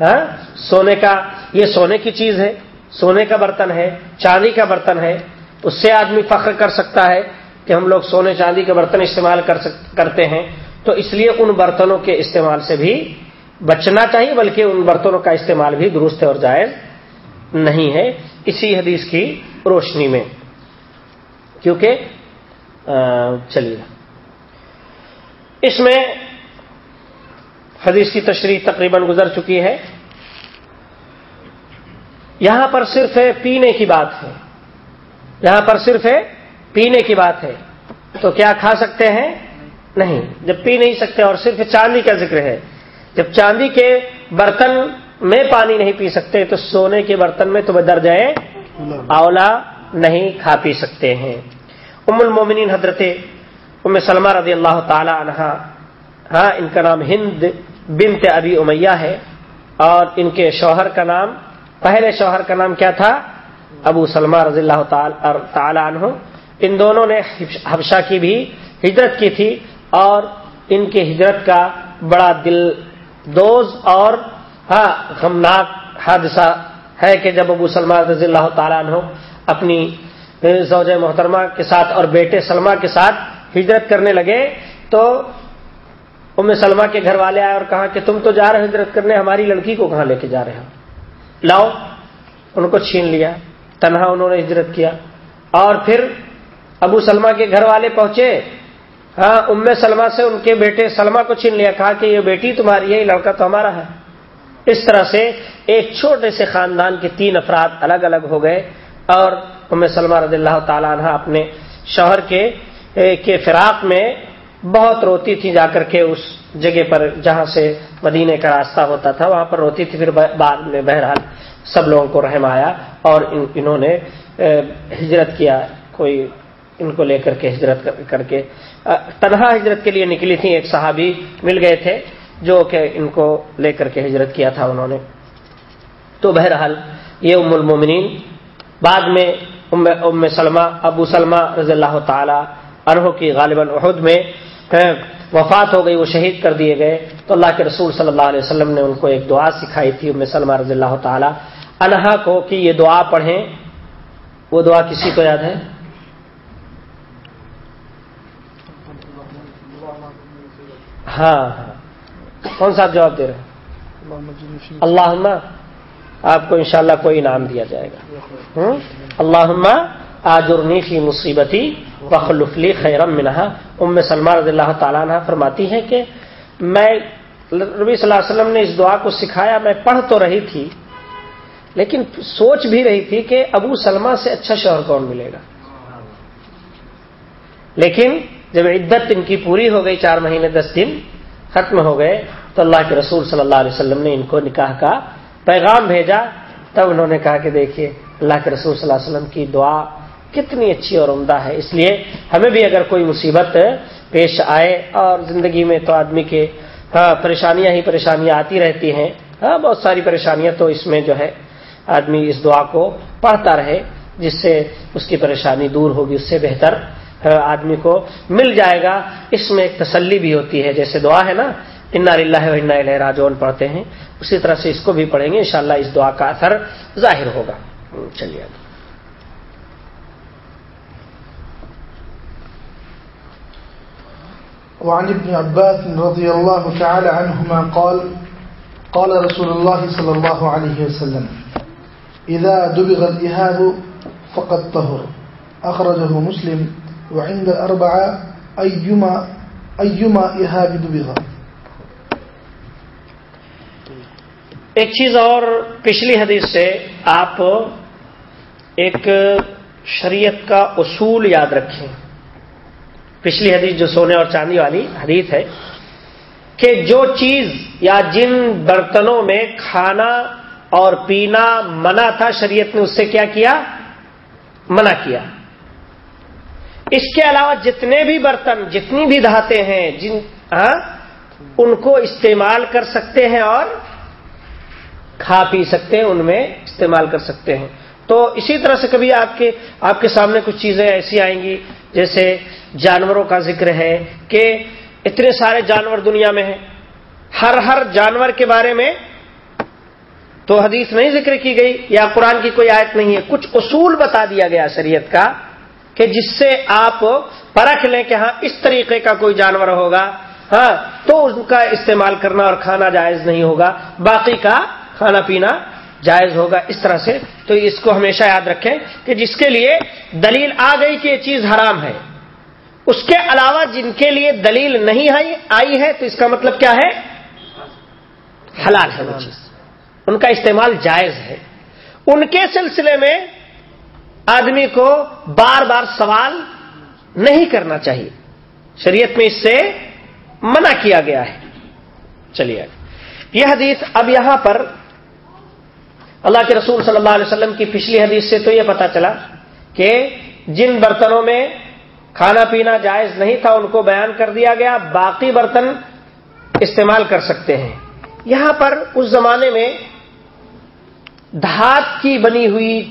ہاں، سونے کا یہ سونے کی چیز ہے، سونے کا برتن ہے، چاندی کا برتن ہے، اس سے آدمی فخر کر سکتا ہے کہ ہم لوگ سونے چاندی کے برتن استعمال کر کرتے ہیں۔ تو اس لیے ان برتنوں کے استعمال سے بھی بچنا چاہیے، بلکہ ان برتنوں کا استعمال بھی درست اور جائز نہیں ہے۔ اسی حدیث کی روشنی میں۔ کیونکہ چلیے۔ اس میں حدیث کی تشریح تقریباً گزر چکی ہے۔ یہاں پر صرف پینے کی بات ہے۔ یہاں پر صرف پینے کی بات ہے۔ تو کیا کھا سکتے ہیں؟ نہیں۔ جب پی نہیں سکتے اور صرف چاندی کا ذکر ہے۔ جب چاندی کے برتن میں پانی نہیں پی سکتے، تو سونے کے برتن میں تو درجۂ اولا نہیں کھا پی سکتے ہیں۔ ام المومنین حضرت ام سلمہ رضی اللہ تعالی عنہ ہاں ان کا نام ہند بنت ابی امیہ ہے اور ان کے شوہر کا نام پہلے شوہر کا نام کیا تھا؟ ابو سلمہ رضی اللہ تعالی عنہ۔ ان دونوں نے حبشہ کی بھی ہجرت کی تھی اور ان کے ہجرت کا بڑا دل دوز اور ہاں غمناک حادثہ ہے کہ جب ابو سلمہ رضی اللہ تعالیٰ عنہ اپنی زوج محترمہ کے ساتھ اور بیٹے سلمہ کے ساتھ ہجرت کرنے لگے تو ام سلمہ کے گھر والے آئے اور کہا کہ تم تو جا رہے ہجرت کرنے، ہماری لڑکی کو کہاں لے کے جا رہے ہو؟ لاؤ۔ ان کو چھین لیا۔ تنہا انہوں نے ہجرت کیا۔ اور پھر ابو سلمہ کے گھر والے پہنچے۔ ہاں ام سلمہ سے ان کے بیٹے سلمہ کو چھین لیا۔ کہا کہ یہ بیٹی تمہاری ہے یہ لڑکا تو ہمارا ہے۔ اس طرح سے ایک چھوٹے سے خاندان کے تین افراد الگ الگ ہو گئے۔ اور ام سلمہ رضی اللہ تعالیٰ عنہ اپنے شوہر کے کے فراق میں بہت روتی تھی جا کر کے اس جگہ پر جہاں سے مدینے کا راستہ ہوتا تھا، وہاں پر روتی تھی، پھر بعد میں بہرحال سب لوگوں کو رحم آیا اور انہوں نے ہجرت کیا، کوئی ان کو لے کر کے ہجرت کر کے تنہا ہجرت کے لیے نکلی تھی ایک صحابی مل گئے تھے جو کہ ان کو لے کر کے ہجرت کیا تھا انہوں نے۔ تو بہرحال یہ ام المومنین، بعد میں ام ام سلمہ، ابو سلمہ رضی اللہ تعالی ارح کی غالباً عہد میں وفات ہو گئی، وہ شہید کر دیے گئے۔ تو اللہ کے رسول صلی اللہ علیہ وسلم نے ان کو ایک دعا سکھائی تھی، ام سلمہ رضی اللہ تعالی انہا کو کہ یہ دعا پڑھیں۔ وہ دعا کسی کو یاد ہے؟ ہاں ہاں۔ کون صاحب جواب دے رہے ہیں؟ اللہ آپ کو انشاءاللہ کوئی انعام دیا جائے گا۔ اللہ آجرنی فی مصیبتی بخلفلی خیرم منہا۔ ام سلمہ رضی اللہ تعالیٰ عنہ فرماتی ہے کہ میں ربی صلی اللہ علیہ وسلم نے اس دعا کو سکھایا، میں پڑھ تو رہی تھی، لیکن سوچ بھی رہی تھی کہ ابو سلمہ سے اچھا شوہر کون ملے گا۔ لیکن جب عدت ان کی پوری ہو گئی، چار مہینے، دس دن ختم ہو گئے، تو اللہ کے رسول صلی اللہ علیہ وسلم نے ان کو نکاح کا پیغام بھیجا۔ تب انہوں نے کہا کہ دیکھیے، اللہ کے رسول صلی اللہ علیہ وسلم کی دعا کتنی اچھی اور عمدہ ہے۔ اس لیے ہمیں بھی اگر کوئی مصیبت پیش آئے اور زندگی میں تو آدمی کے ہاں پریشانیاں ہی پریشانیاں آتی رہتی ہیں۔ ہاں بہت ساری پریشانیاں تو اس میں جو ہے آدمی اس دعا کو پڑھتا رہے، جس سے اس کی پریشانی دور ہوگی، اس سے بہتر ہاں، آدمی کو مل جائے گا۔ اس میں ایک تسلی بھی ہوتی ہے، جیسے دعا ہے نا، انا اللہ راجون پڑھتے ہیں۔ اسی طرح سے اس کو بھی پڑھیں گے، انشاءاللہ اس دعا کا اثر ظاہر ہوگا۔ چلیے۔ وعن ابن عباس رضي الله تعالى عنهما قال قال رسول الله صلى الله عليه وسلم، إذا دبغ الإهاب فقد طهر. أخرجه مسلم، وعند الأربعة، أيما أيما إهاب دبغ. ایک چیز اور پچھلی حدیث سے آپ ایک شریعت کا اصول یاد رکھیں۔ پچھلی حدیث جو سونے اور چاندی والی حدیث ہے کہ جو چیز یا جن برتنوں میں کھانا اور پینا منع تھا شریعت نے اس سے کیا کیا؟ منع کیا۔ اس کے علاوہ جتنے بھی برتن، جتنی بھی دھاتے ہیں، جن ہاں ان کو استعمال کر سکتے ہیں اور کھا پی سکتے ہیں، ان میں استعمال کر سکتے ہیں۔ تو اسی طرح سے کبھی آپ کے آپ کے سامنے کچھ چیزیں ایسی آئیں گی جیسے جانوروں کا ذکر ہے کہ اتنے سارے جانور دنیا میں ہیں۔ ہر ہر جانور کے بارے میں تو حدیث نہیں ذکر کی گئی یا قرآن کی کوئی آیت نہیں ہے۔ کچھ اصول بتا دیا گیا شریعت کا کہ جس سے آپ پرکھ لیں کہ ہاں اس طریقے کا کوئی جانور ہوگا۔ ہاں تو ان کا استعمال کرنا اور کھانا جائز نہیں ہوگا۔ باقی کا کھانا پینا جائز ہوگا اس طرح سے، تو اس کو ہمیشہ یاد رکھیں کہ جس کے لیے دلیل آ گئی کہ یہ چیز حرام ہے۔ اس کے علاوہ جن کے لیے دلیل نہیں آئی ہے، تو اس کا مطلب کیا ہے؟ حلال ہے وہ چیز۔ ان کا استعمال جائز ہے۔ ان کے سلسلے میں آدمی کو بار بار سوال نہیں کرنا چاہیے۔ شریعت میں اس سے منع کیا گیا ہے۔ چلیے، یہ حدیث اب یہاں پر اللہ کے رسول صلی اللہ علیہ وسلم کی پچھلی حدیث سے تو یہ پتا چلا کہ جن برتنوں میں کھانا پینا جائز نہیں تھا، ان کو بیان کر دیا گیا، باقی برتن استعمال کر سکتے ہیں۔ یہاں پر اس زمانے میں دھات کی بنی ہوئی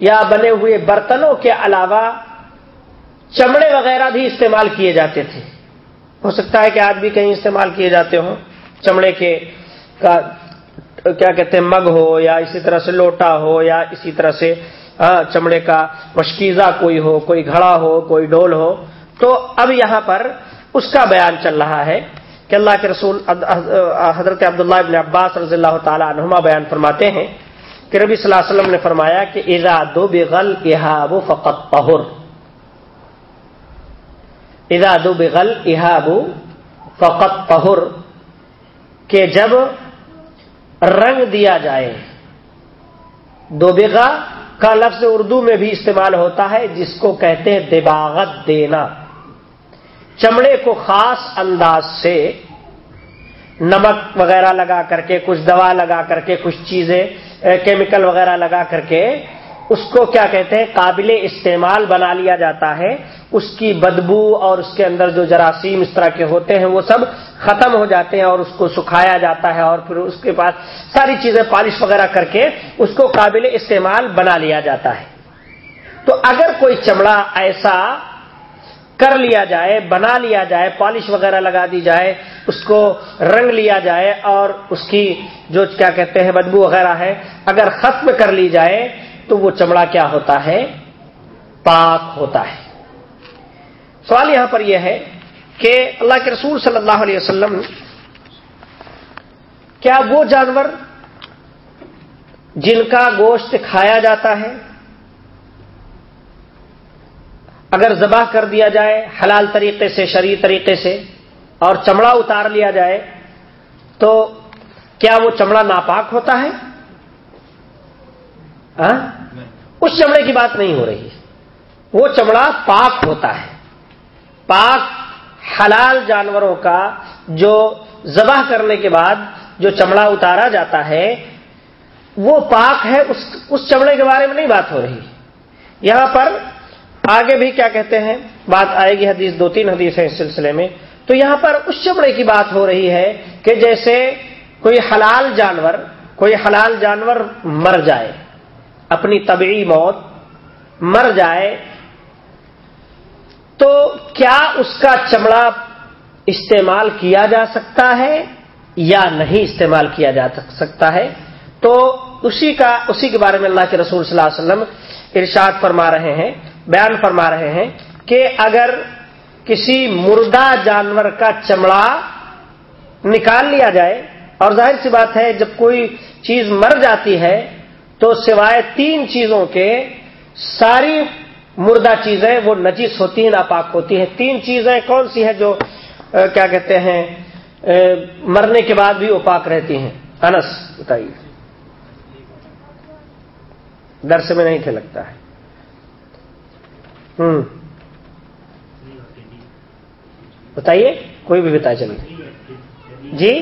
یا بنے ہوئے برتنوں کے علاوہ چمڑے وغیرہ بھی استعمال کیے جاتے تھے۔ ہو سکتا ہے کہ آج بھی کہیں استعمال کیے جاتے ہوں، چمڑے کے کا کیا کہتے ہیں، مگ ہو یا اسی طرح سے لوٹا ہو یا اسی طرح سے چمڑے کا مشکیزہ کوئی ہو، کوئی گھڑا ہو، کوئی ڈول ہو۔ تو اب یہاں پر اس کا بیان چل رہا ہے کہ اللہ کے رسول حضرت عبداللہ ابن عباس رضی اللہ تعالی عنہما بیان فرماتے ہیں کہ ربی صلی اللہ علیہ وسلم نے فرمایا کہ ایزا دو بغل احاب فقط پہر اذا دو بغل احاب فقط پہر کہ جب رنگ دیا جائے۔ دو کا لفظ اردو میں بھی استعمال ہوتا ہے، جس کو کہتے ہیں دباغت دینا۔ چمڑے کو خاص انداز سے نمک وغیرہ لگا کر کے، کچھ دوا لگا کر کے، کچھ چیزیں کیمیکل وغیرہ لگا کر کے اس کو کیا کہتے ہیں؟ قابل استعمال بنا لیا جاتا ہے۔ اس کی بدبو اور اس کے اندر جو جراثیم اس طرح کے ہوتے ہیں، وہ سب ختم ہو جاتے ہیں اور اس کو سکھایا جاتا ہے اور پھر اس کے پاس ساری چیزیں پالش وغیرہ کر کے اس کو قابل استعمال بنا لیا جاتا ہے۔ تو اگر کوئی چمڑا ایسا کر لیا جائے، بنا لیا جائے، پالش وغیرہ لگا دی جائے، اس کو رنگ لیا جائے اور اس کی جو کیا کہتے ہیں، بدبو وغیرہ ہے، اگر ختم کر لی جائے تو وہ چمڑا کیا ہوتا ہے؟ پاک ہوتا ہے۔ سوال یہاں پر یہ ہے کہ اللہ کے رسول صلی اللہ علیہ وسلم کیا وہ جانور جن کا گوشت کھایا جاتا ہے؟ اگر ذبح کر دیا جائے حلال طریقے سے، شرعی طریقے سے اور چمڑا اتار لیا جائے تو کیا وہ چمڑا ناپاک ہوتا ہے؟ اس چمڑے کی بات نہیں ہو رہی۔ وہ چمڑا پاک ہوتا ہے۔ پاک حلال جانوروں کا جو ذبح کرنے کے بعد جو چمڑا اتارا جاتا ہے وہ پاک ہے اس اس چمڑے کے بارے میں نہیں بات ہو رہی۔ یہاں پر آگے بھی کیا کہتے ہیں؟ بات آئے گی حدیث دو تین حدیث ہیں اس سلسلے میں۔ تو یہاں پر اس چمڑے کی بات ہو رہی ہے کہ جیسے کوئی حلال جانور کوئی حلال جانور مر جائے۔ اپنی طبعی موت مر جائے، تو کیا اس کا چمڑا استعمال کیا جا سکتا ہے یا نہیں استعمال کیا جا سکتا ہے؟ تو اسی کا، اسی کے بارے میں اللہ کے رسول صلی اللہ علیہ وسلم ارشاد فرما رہے ہیں، بیان فرما رہے ہیں کہ اگر کسی مردہ جانور کا چمڑا نکال لیا جائے، اور ظاہر سی بات ہے جب کوئی چیز مر جاتی ہے تو سوائے تین چیزوں کے ساری مردہ چیزیں وہ نجیس ہوتی ہیں، ناپاک ہوتی ہیں۔ تین چیزیں کون سی ہیں جو کیا کہتے ہیں مرنے کے بعد بھی وہ پاک رہتی ہیں؟ انس، بتائیے۔ درس میں نہیں تھے لگتا ہے۔ ہوں۔ بتائیے، کوئی بھی بتا چلیے جی؟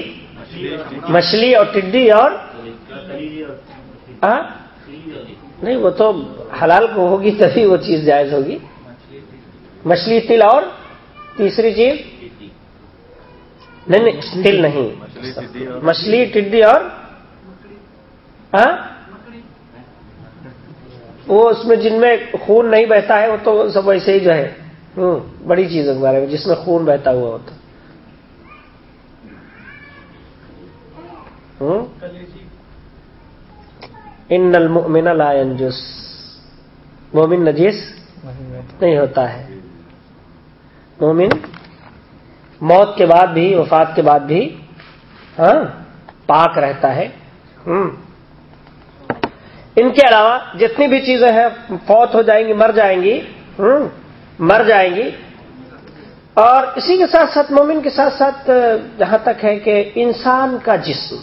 مچھلی اور ٹڈی اور ہاں؟ نہیں، وہ تو حلال کو ہوگی، تبھی وہ چیز جائز ہوگی۔ مچھلی تل اور تیسری چیز؟ نہیں نہیں، تل نہیں۔ مچھلی ٹڈی اور ہاں؟ وہ اس میں جن میں خون نہیں بہتا ہے، وہ تو سب ویسے ہی جو ہے بڑی چیز ہے بارے میں، جس میں خون بہتا ہوا ہوتا۔ ہوں؟ ان المؤمن لا ينجس۔ مومن نجیس نہیں ہوتا ہے۔ مومن موت کے بعد بھی، وفات کے بعد بھی ہاں پاک رہتا ہے۔ ان کے علاوہ جتنی بھی چیزیں ہیں، فوت ہو جائیں گی، مر جائیں گی۔ مر جائیں گی۔ اور اسی کے ساتھ ساتھ، مومن کے ساتھ ساتھ، جہاں تک ہے کہ انسان کا جسم۔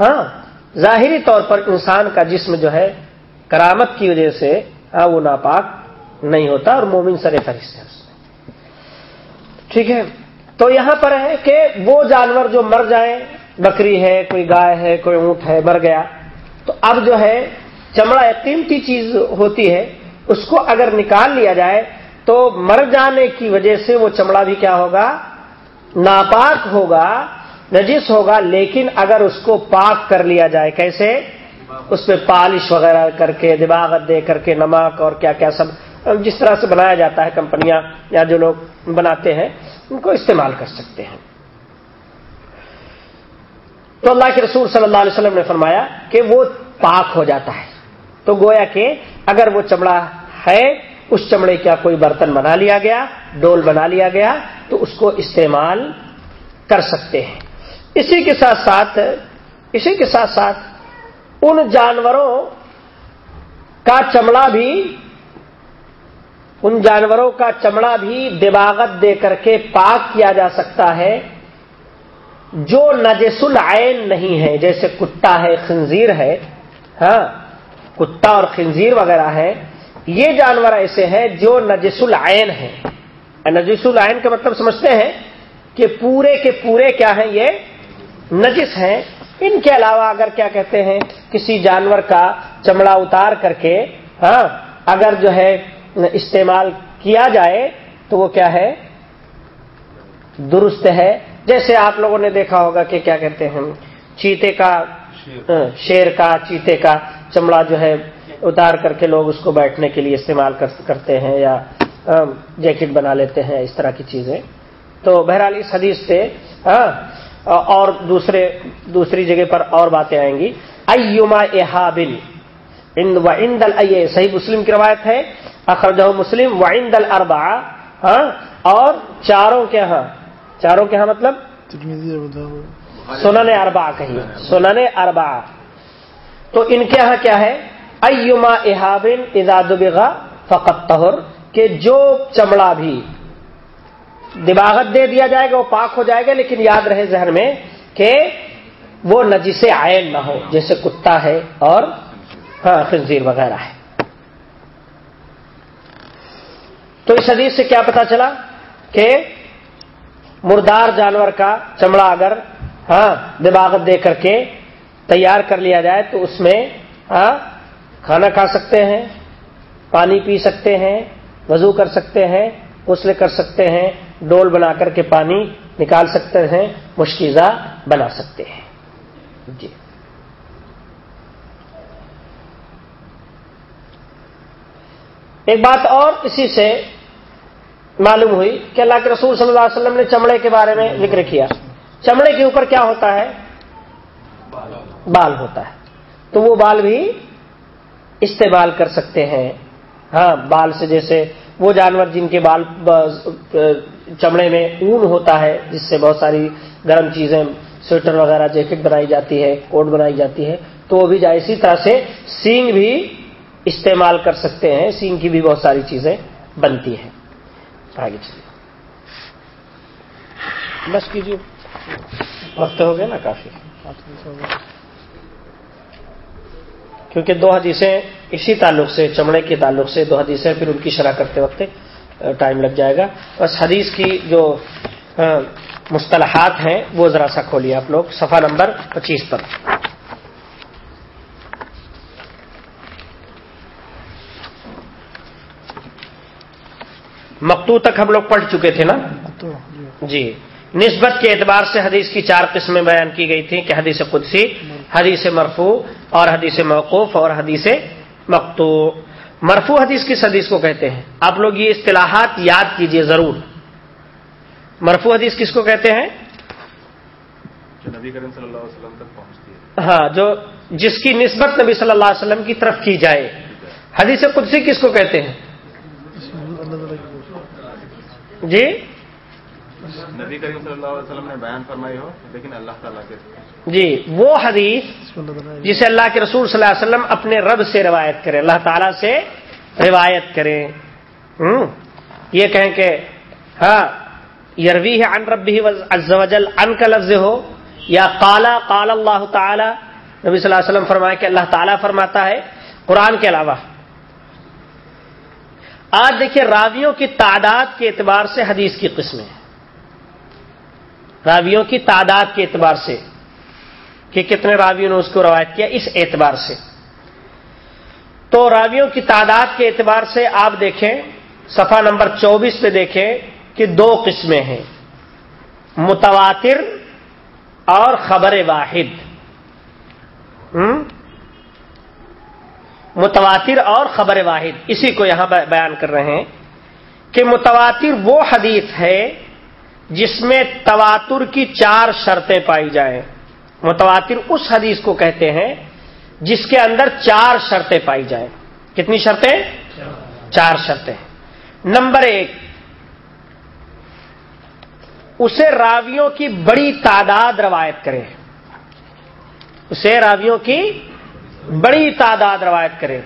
ہاں ظاہری طور پر انسان کا جسم جو ہے، کرامت کی وجہ سے ہاں وہ ناپاک نہیں ہوتا اور مومن سر فہرست ہے اس میں۔ ٹھیک ہے؟ تو یہاں پر ہے کہ وہ جانور جو مر جائیں، بکری ہے، کوئی گائے ہے، کوئی اونٹ ہے، مر گیا، تو اب جو ہے، چمڑا ایک قیمتی چیز ہوتی ہے، اس کو اگر نکال لیا جائے، تو مر جانے کی وجہ سے وہ چمڑا بھی کیا ہوگا؟ ناپاک ہوگا نجس ہوگا، لیکن اگر اس کو پاک کر لیا جائے، کیسے؟ اس پہ پالش وغیرہ کر کے دماغت دے کر کے، نمک اور کیا کیا سب، جس طرح سے بنایا جاتا ہے کمپنیاں یا جو لوگ بناتے ہیں، ان کو استعمال کر سکتے ہیں۔ تو اللہ کے رسول صلی اللہ علیہ وسلم نے فرمایا کہ وہ پاک ہو جاتا ہے۔ تو گویا کہ اگر وہ چمڑا ہے، اس چمڑے کا کوئی برتن بنا لیا گیا، ڈول بنا لیا گیا، تو اس کو استعمال کر سکتے ہیں۔ اسی کے ساتھ ساتھ اسی کے ساتھ ساتھ ان جانوروں کا چمڑا بھی ان جانوروں کا چمڑا بھی دماغت دے کر کے پاک کیا جا سکتا ہے جو نجس العین نہیں ہے، جیسے کتا ہے، خنزیر ہے۔ ہاں کتا اور خنزیر وغیرہ ہے۔ یہ جانور ایسے ہیں جو نجس العین ہے نجس العین کا مطلب سمجھتے ہیں کہ پورے کے پورے کیا ہیں یہ؟ نجس ہیں۔ ان کے علاوہ اگر کیا کہتے ہیں کسی جانور کا چمڑا اتار کر کے ہاں اگر جو ہے استعمال کیا جائے تو وہ کیا ہے؟ درست ہے۔ جیسے آپ لوگوں نے دیکھا ہوگا کہ کیا کہتے ہیں چیتے کا شیر۔ کا چیتے کا چمڑا جو ہے اتار کر کے لوگ اس کو بیٹھنے کے لیے استعمال کرتے ہیں یا جیکٹ بنا لیتے ہیں اس طرح کی چیزیں۔ تو بہرحال اس حدیث سے اور دوسرے دوسری جگہ پر اور باتیں آئیں گی۔ ایما احابل و ان دل صحیح مسلم کی روایت ہے۔ اخرجہ مسلم و ان دل اربا ہاں اور چاروں کے ہاں۔ چاروں کے ہاں مطلب؟ سنن اربا کہیں۔ سنن اربا تو ان کے یہاں کیا ہے؟ ایما احابن ازاد بغا فقط تہر کہ جو چمڑا بھی دماغت دے دیا جائے گا، وہ پاک ہو جائے گا، لیکن یاد رہے ذہن میں کہ وہ نجیس عائن نہ ہو، جیسے کتا ہے اور ہاں خنزیر وغیرہ ہے۔ تو اس حدیث سے کیا پتا چلا کہ مردار جانور کا چمڑا اگر ہاں دماغت دے کر کے تیار کر لیا جائے، تو اس میں ہاں کھانا کھا سکتے ہیں، پانی پی سکتے ہیں، وضو کر سکتے ہیں غسل کر سکتے ہیں، ڈول بنا کر کے پانی نکال سکتے ہیں، مشکیزہ بنا سکتے ہیں۔ جی۔ ایک بات اور اسی سے معلوم ہوئی کہ اللہ کے رسول صلی اللہ علیہ وسلم نے چمڑے کے بارے میں ذکر کیا۔ چمڑے کے اوپر کیا ہوتا ہے؟ بال ہوتا ہے۔ تو وہ بال بھی استعمال کر سکتے ہیں۔ ہاں بال سے جیسے وہ جانور جن کے بال چمڑے میں اون ہوتا ہے، جس سے بہت ساری گرم چیزیں، سویٹر وغیرہ، جیکٹ بنائی جاتی ہے، کوٹ بنائی جاتی ہے، تو وہ بھی جائے اسی طرح سے سینگ بھی استعمال کر سکتے ہیں، سینگ کی بھی بہت ساری چیزیں بنتی ہیں۔ آگے چلیے۔ بس کیجیے۔ وقت ہو گیا نا کافی۔ کیونکہ دو حدیثیں اسی تعلق سے چمڑے کے تعلق سے دو حدیثیں پھر ان کی شرح کرتے وقت ٹائم لگ جائے گا۔ بس حدیث کی جو مصطلحات ہیں وہ ذرا سا کھولیے آپ لوگ۔ صفحہ نمبر پچیس پر۔ مکتو تک ہم لوگ پڑھ چکے تھے نا؟ جی۔ نسبت کے اعتبار سے حدیث کی چار قسمیں بیان کی گئی تھیں کہ حدیث قدسی حدیث مرفو اور حدیث موقوف اور حدیث مکتو مرفو حدیث کس حدیث کو کہتے ہیں؟ آپ لوگ یہ اصطلاحات یاد کیجیے ضرور۔ مرفو حدیث کس کو کہتے ہیں؟ جو نبی کریم صلی اللہ علیہ وسلم تک پہنچتی ہے۔ ہاں جو جس کی نسبت نبی صلی اللہ علیہ وسلم کی طرف کی جائے۔ حدیث قدسی کس کو کہتے ہیں؟ جی؟ نبی کریم صلی اللہ علیہ وسلم نے بیان فرمائی ہو، لیکن اللہ تعالیٰ کے جی وہ حدیث جسے اللہ کے رسول صلی اللہ علیہ وسلم اپنے رب سے روایت کرے اللہ تعالیٰ سے روایت کرے ہم؟ یہ کہیں کہ ہاں یروی ہے ان ربی ازل ان کا لفظ ہو، یا کالا کال اللہ تعالی۔ نبی صلی اللہ علیہ وسلم فرمائے کہ اللہ تعالیٰ فرماتا ہے قرآن کے علاوہ۔ آج دیکھیے راویوں کی تعداد کے اعتبار سے حدیث کی قسمیں۔ راویوں کی تعداد کے اعتبار سے کہ کتنے راویوں نے اس کو روایت کیا اس اعتبار سے۔ تو راویوں کی تعداد کے اعتبار سے آپ دیکھیں، صفحہ نمبر چوبیس پہ دیکھیں کہ دو قسمیں ہیں، متواتر اور خبر واحد۔ متواتر اور خبر واحد، اسی کو یہاں بیان کر رہے ہیں کہ متواتر وہ حدیث ہے جس میں تواتر کی چار شرطیں پائی جائیں۔ متواتر اس حدیث کو کہتے ہیں جس کے اندر چار شرطیں پائی جائیں۔ کتنی شرطیں؟ چار شرطیں۔ نمبر ایک، اسے راویوں کی بڑی تعداد روایت کرے اسے راویوں کی بڑی تعداد روایت کرے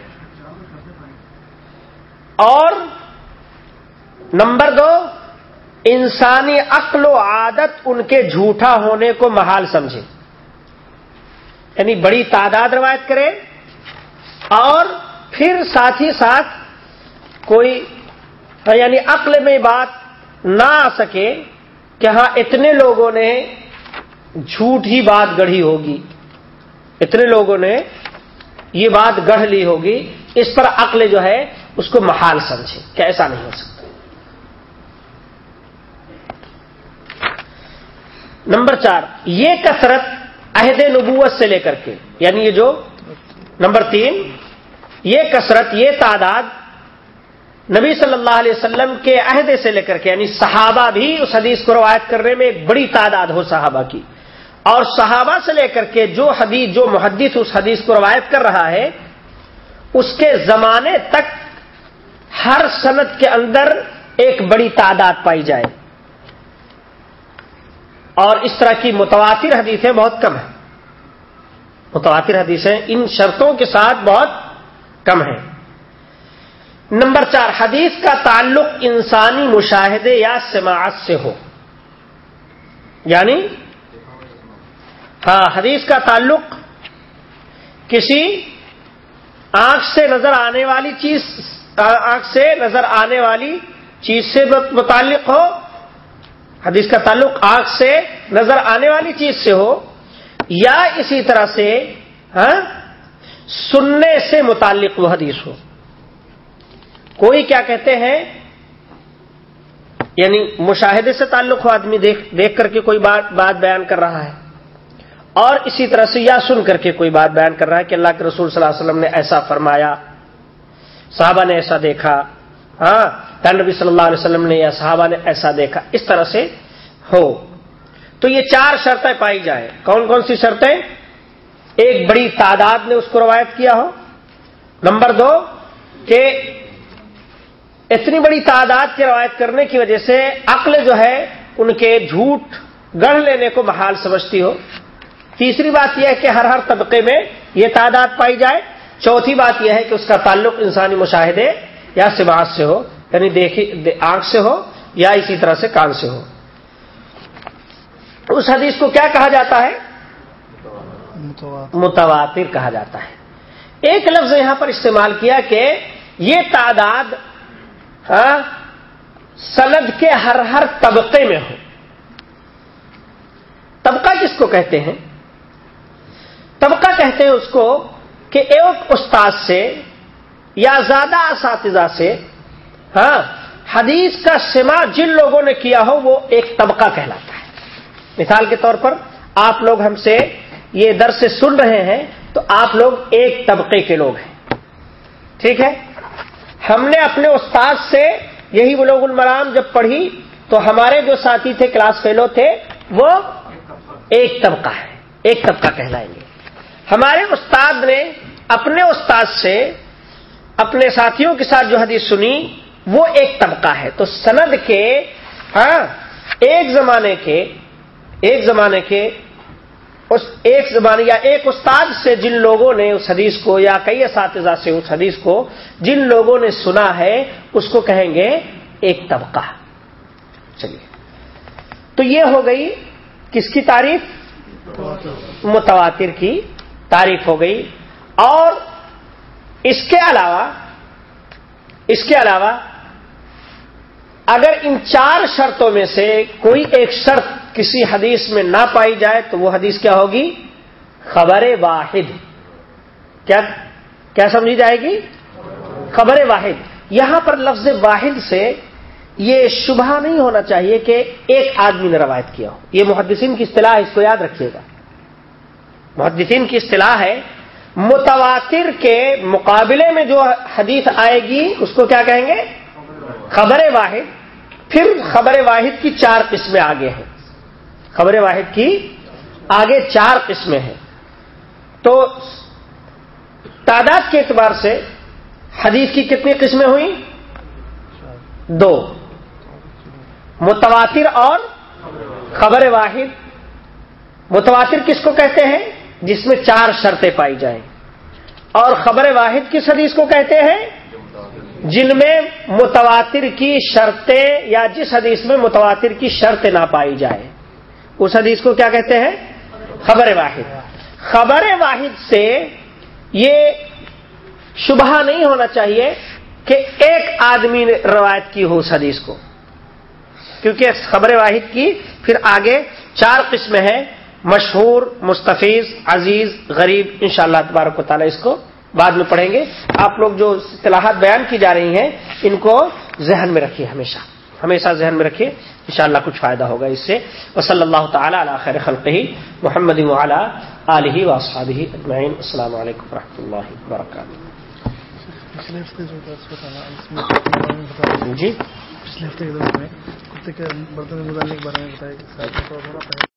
اور نمبر دو انسانی عقل و عادت ان کے جھوٹا ہونے کو محال سمجھے۔ یعنی بڑی تعداد روایت کرے اور پھر ساتھ ہی ساتھ کوئی یعنی عقل میں بات نہ آ سکے کہ ہاں اتنے لوگوں نے جھوٹ ہی بات گڑھی ہوگی۔ اتنے لوگوں نے یہ بات گڑھ لی ہوگی۔ اس پر عقل جو ہے اس کو محال سمجھے۔ کہ ایسا نہیں ہو سکتا۔ نمبر چار، یہ کثرت عہد نبوت سے لے کر کے یعنی یہ جو نمبر تین، یہ کثرت، یہ تعداد نبی صلی اللہ علیہ وسلم کے عہدے سے لے کر کے یعنی صحابہ بھی اس حدیث کو روایت کرنے میں ایک بڑی تعداد ہو صحابہ کی۔ اور صحابہ سے لے کر کے جو حدیث، جو محدث اس حدیث کو روایت کر رہا ہے، اس کے زمانے تک ہر صنعت کے اندر ایک بڑی تعداد پائی جائے۔ اور اس طرح کی متواتر حدیثیں بہت کم ہیں۔ متواتر حدیثیں ان شرطوں کے ساتھ بہت کم ہیں۔ نمبر چار، حدیث کا تعلق انسانی مشاہدے یا سماعت سے ہو۔ یعنی ہاں حدیث کا تعلق کسی آنکھ سے نظر آنے والی چیز آنکھ سے نظر آنے والی چیز سے متعلق ہو حدیث کا تعلق آنکھ سے نظر آنے والی چیز سے ہو، یا اسی طرح سے ہاں سننے سے متعلق وہ حدیث ہو۔ کوئی کیا کہتے ہیں؟ یعنی مشاہدے سے تعلق ہو آدمی دیکھ دیکھ کر کے کوئی بات بات بیان کر رہا ہے، اور اسی طرح سے یا سن کر کے کوئی بات بیان کر رہا ہے کہ اللہ کے رسول صلی اللہ علیہ وسلم نے ایسا فرمایا، صحابہ نے ایسا دیکھا ہاں نبی صلی اللہ علیہ وسلم نے یا صحابہ نے ایسا دیکھا، اس طرح سے ہو۔ تو یہ چار شرطیں پائی جائیں۔ کون کون سی شرطیں؟ ایک بڑی تعداد نے اس کو روایت کیا ہو۔ نمبر دو، کہ اتنی بڑی تعداد کی روایت کرنے کی وجہ سے عقل جو ہے، ان کے جھوٹ گڑھ لینے کو محال سمجھتی ہو۔ تیسری بات یہ ہے کہ ہر ہر طبقے میں یہ تعداد پائی جائے۔ چوتھی بات یہ ہے کہ اس کا تعلق انسانی مشاہدے یا سماج سے ہو۔ یعنی دیکھی آنکھ سے ہو یا اسی طرح سے کان سے ہو۔ اس حدیث کو کیا کہا جاتا ہے؟ متواتر۔ کہا جاتا ہے۔ ایک لفظ یہاں پر استعمال کیا کہ یہ تعداد ہاں، سند کے ہر ہر طبقے میں ہو۔ طبقہ کس کو کہتے ہیں؟ طبقہ کہتے ہیں اس کو کہ ایک استاد سے یا زیادہ اساتذہ سے ہاں حدیث کا سما جن لوگوں نے کیا ہو، وہ ایک طبقہ کہلاتا ہے۔ مثال کے طور پر، آپ لوگ ہم سے یہ در سے سن رہے ہیں، تو آپ لوگ ایک طبقے کے لوگ ہیں۔ ٹھیک ہے؟ ہم نے اپنے استاد سے یہی وہ لوگ المرام جب پڑھی، تو ہمارے جو ساتھی تھے، کلاس فیلو تھے، وہ ایک طبقہ ہے۔ ایک طبقہ کہلائیں گے۔ ہمارے استاد نے اپنے استاد سے اپنے ساتھیوں کے ساتھ جو حدیث سنی وہ ایک طبقہ ہے۔ تو سند کے ہاں ایک زمانے کے، ایک زمانے کے اس ایک زبان یا ایک استاد سے جن لوگوں نے اس حدیث کو یا کئی اساتذہ سے اس حدیث کو جن لوگوں نے سنا ہے، اس کو کہیں گے ایک طبقہ۔ چلیے۔ تو یہ ہو گئی کس کی تعریف؟ متواتر کی تعریف ہو گئی۔ اور اس کے علاوہ، اس کے علاوہ اگر ان چار شرطوں میں سے کوئی ایک شرط کسی حدیث میں نہ پائی جائے تو وہ حدیث کیا ہوگی؟ خبر واحد۔ کیا کیا سمجھی جائے گی؟ خبر واحد۔ یہاں پر لفظ واحد سے یہ شبہ نہیں ہونا چاہیے کہ ایک آدمی نے روایت کیا ہو۔ یہ محدثین کی اصطلاح اس کو یاد رکھیے گا۔ محدثین کی اصطلاح ہے، متواتر کے مقابلے میں جو حدیث آئے گی، اس کو کیا کہیں گے؟ خبر واحد۔ پھر خبر واحد کی چار قسمیں آگے ہیں۔ خبر واحد کی آگے چار قسمیں ہیں۔ تو تعداد کے اعتبار سے حدیث کی کتنی قسمیں ہوئی دو۔ متواتر اور خبر واحد۔ متواتر کس کو کہتے ہیں؟ جس میں چار شرطیں پائی جائیں۔ اور خبر واحد کس حدیث کو کہتے ہیں؟ جن میں متواتر کی شرطیں یا جس حدیث میں متواتر کی شرط نہ پائی جائے اس حدیث کو کیا کہتے ہیں؟ خبر واحد۔ خبر واحد سے یہ شبہ نہیں ہونا چاہیے کہ ایک آدمی نے روایت کی ہو اس حدیث کو۔ کیونکہ خبر واحد کی پھر آگے چار قسمیں ہیں، مشہور، مستفیض، عزیز، غریب، انشاءاللہ شاء اللہ تبارک و تعالیٰ اس کو بعد میں پڑھیں گے۔ آپ لوگ جو اصطلاحات بیان کی جا رہی ہیں ان کو ذہن میں رکھیے ہمیشہ۔ ہمیشہ ذہن میں رکھیے انشاءاللہ کچھ فائدہ ہوگا اس سے۔ وصلی اللہ تعالیٰ علی خیر خلقی محمد وعلا علیہ وصحابہ اجمعین۔ السلام علیکم و رحمۃ اللہ وبرکاتہ۔ جی۔ پچھلے ہفتے کے میں کتے کے برتن کے بارے میں بتایا۔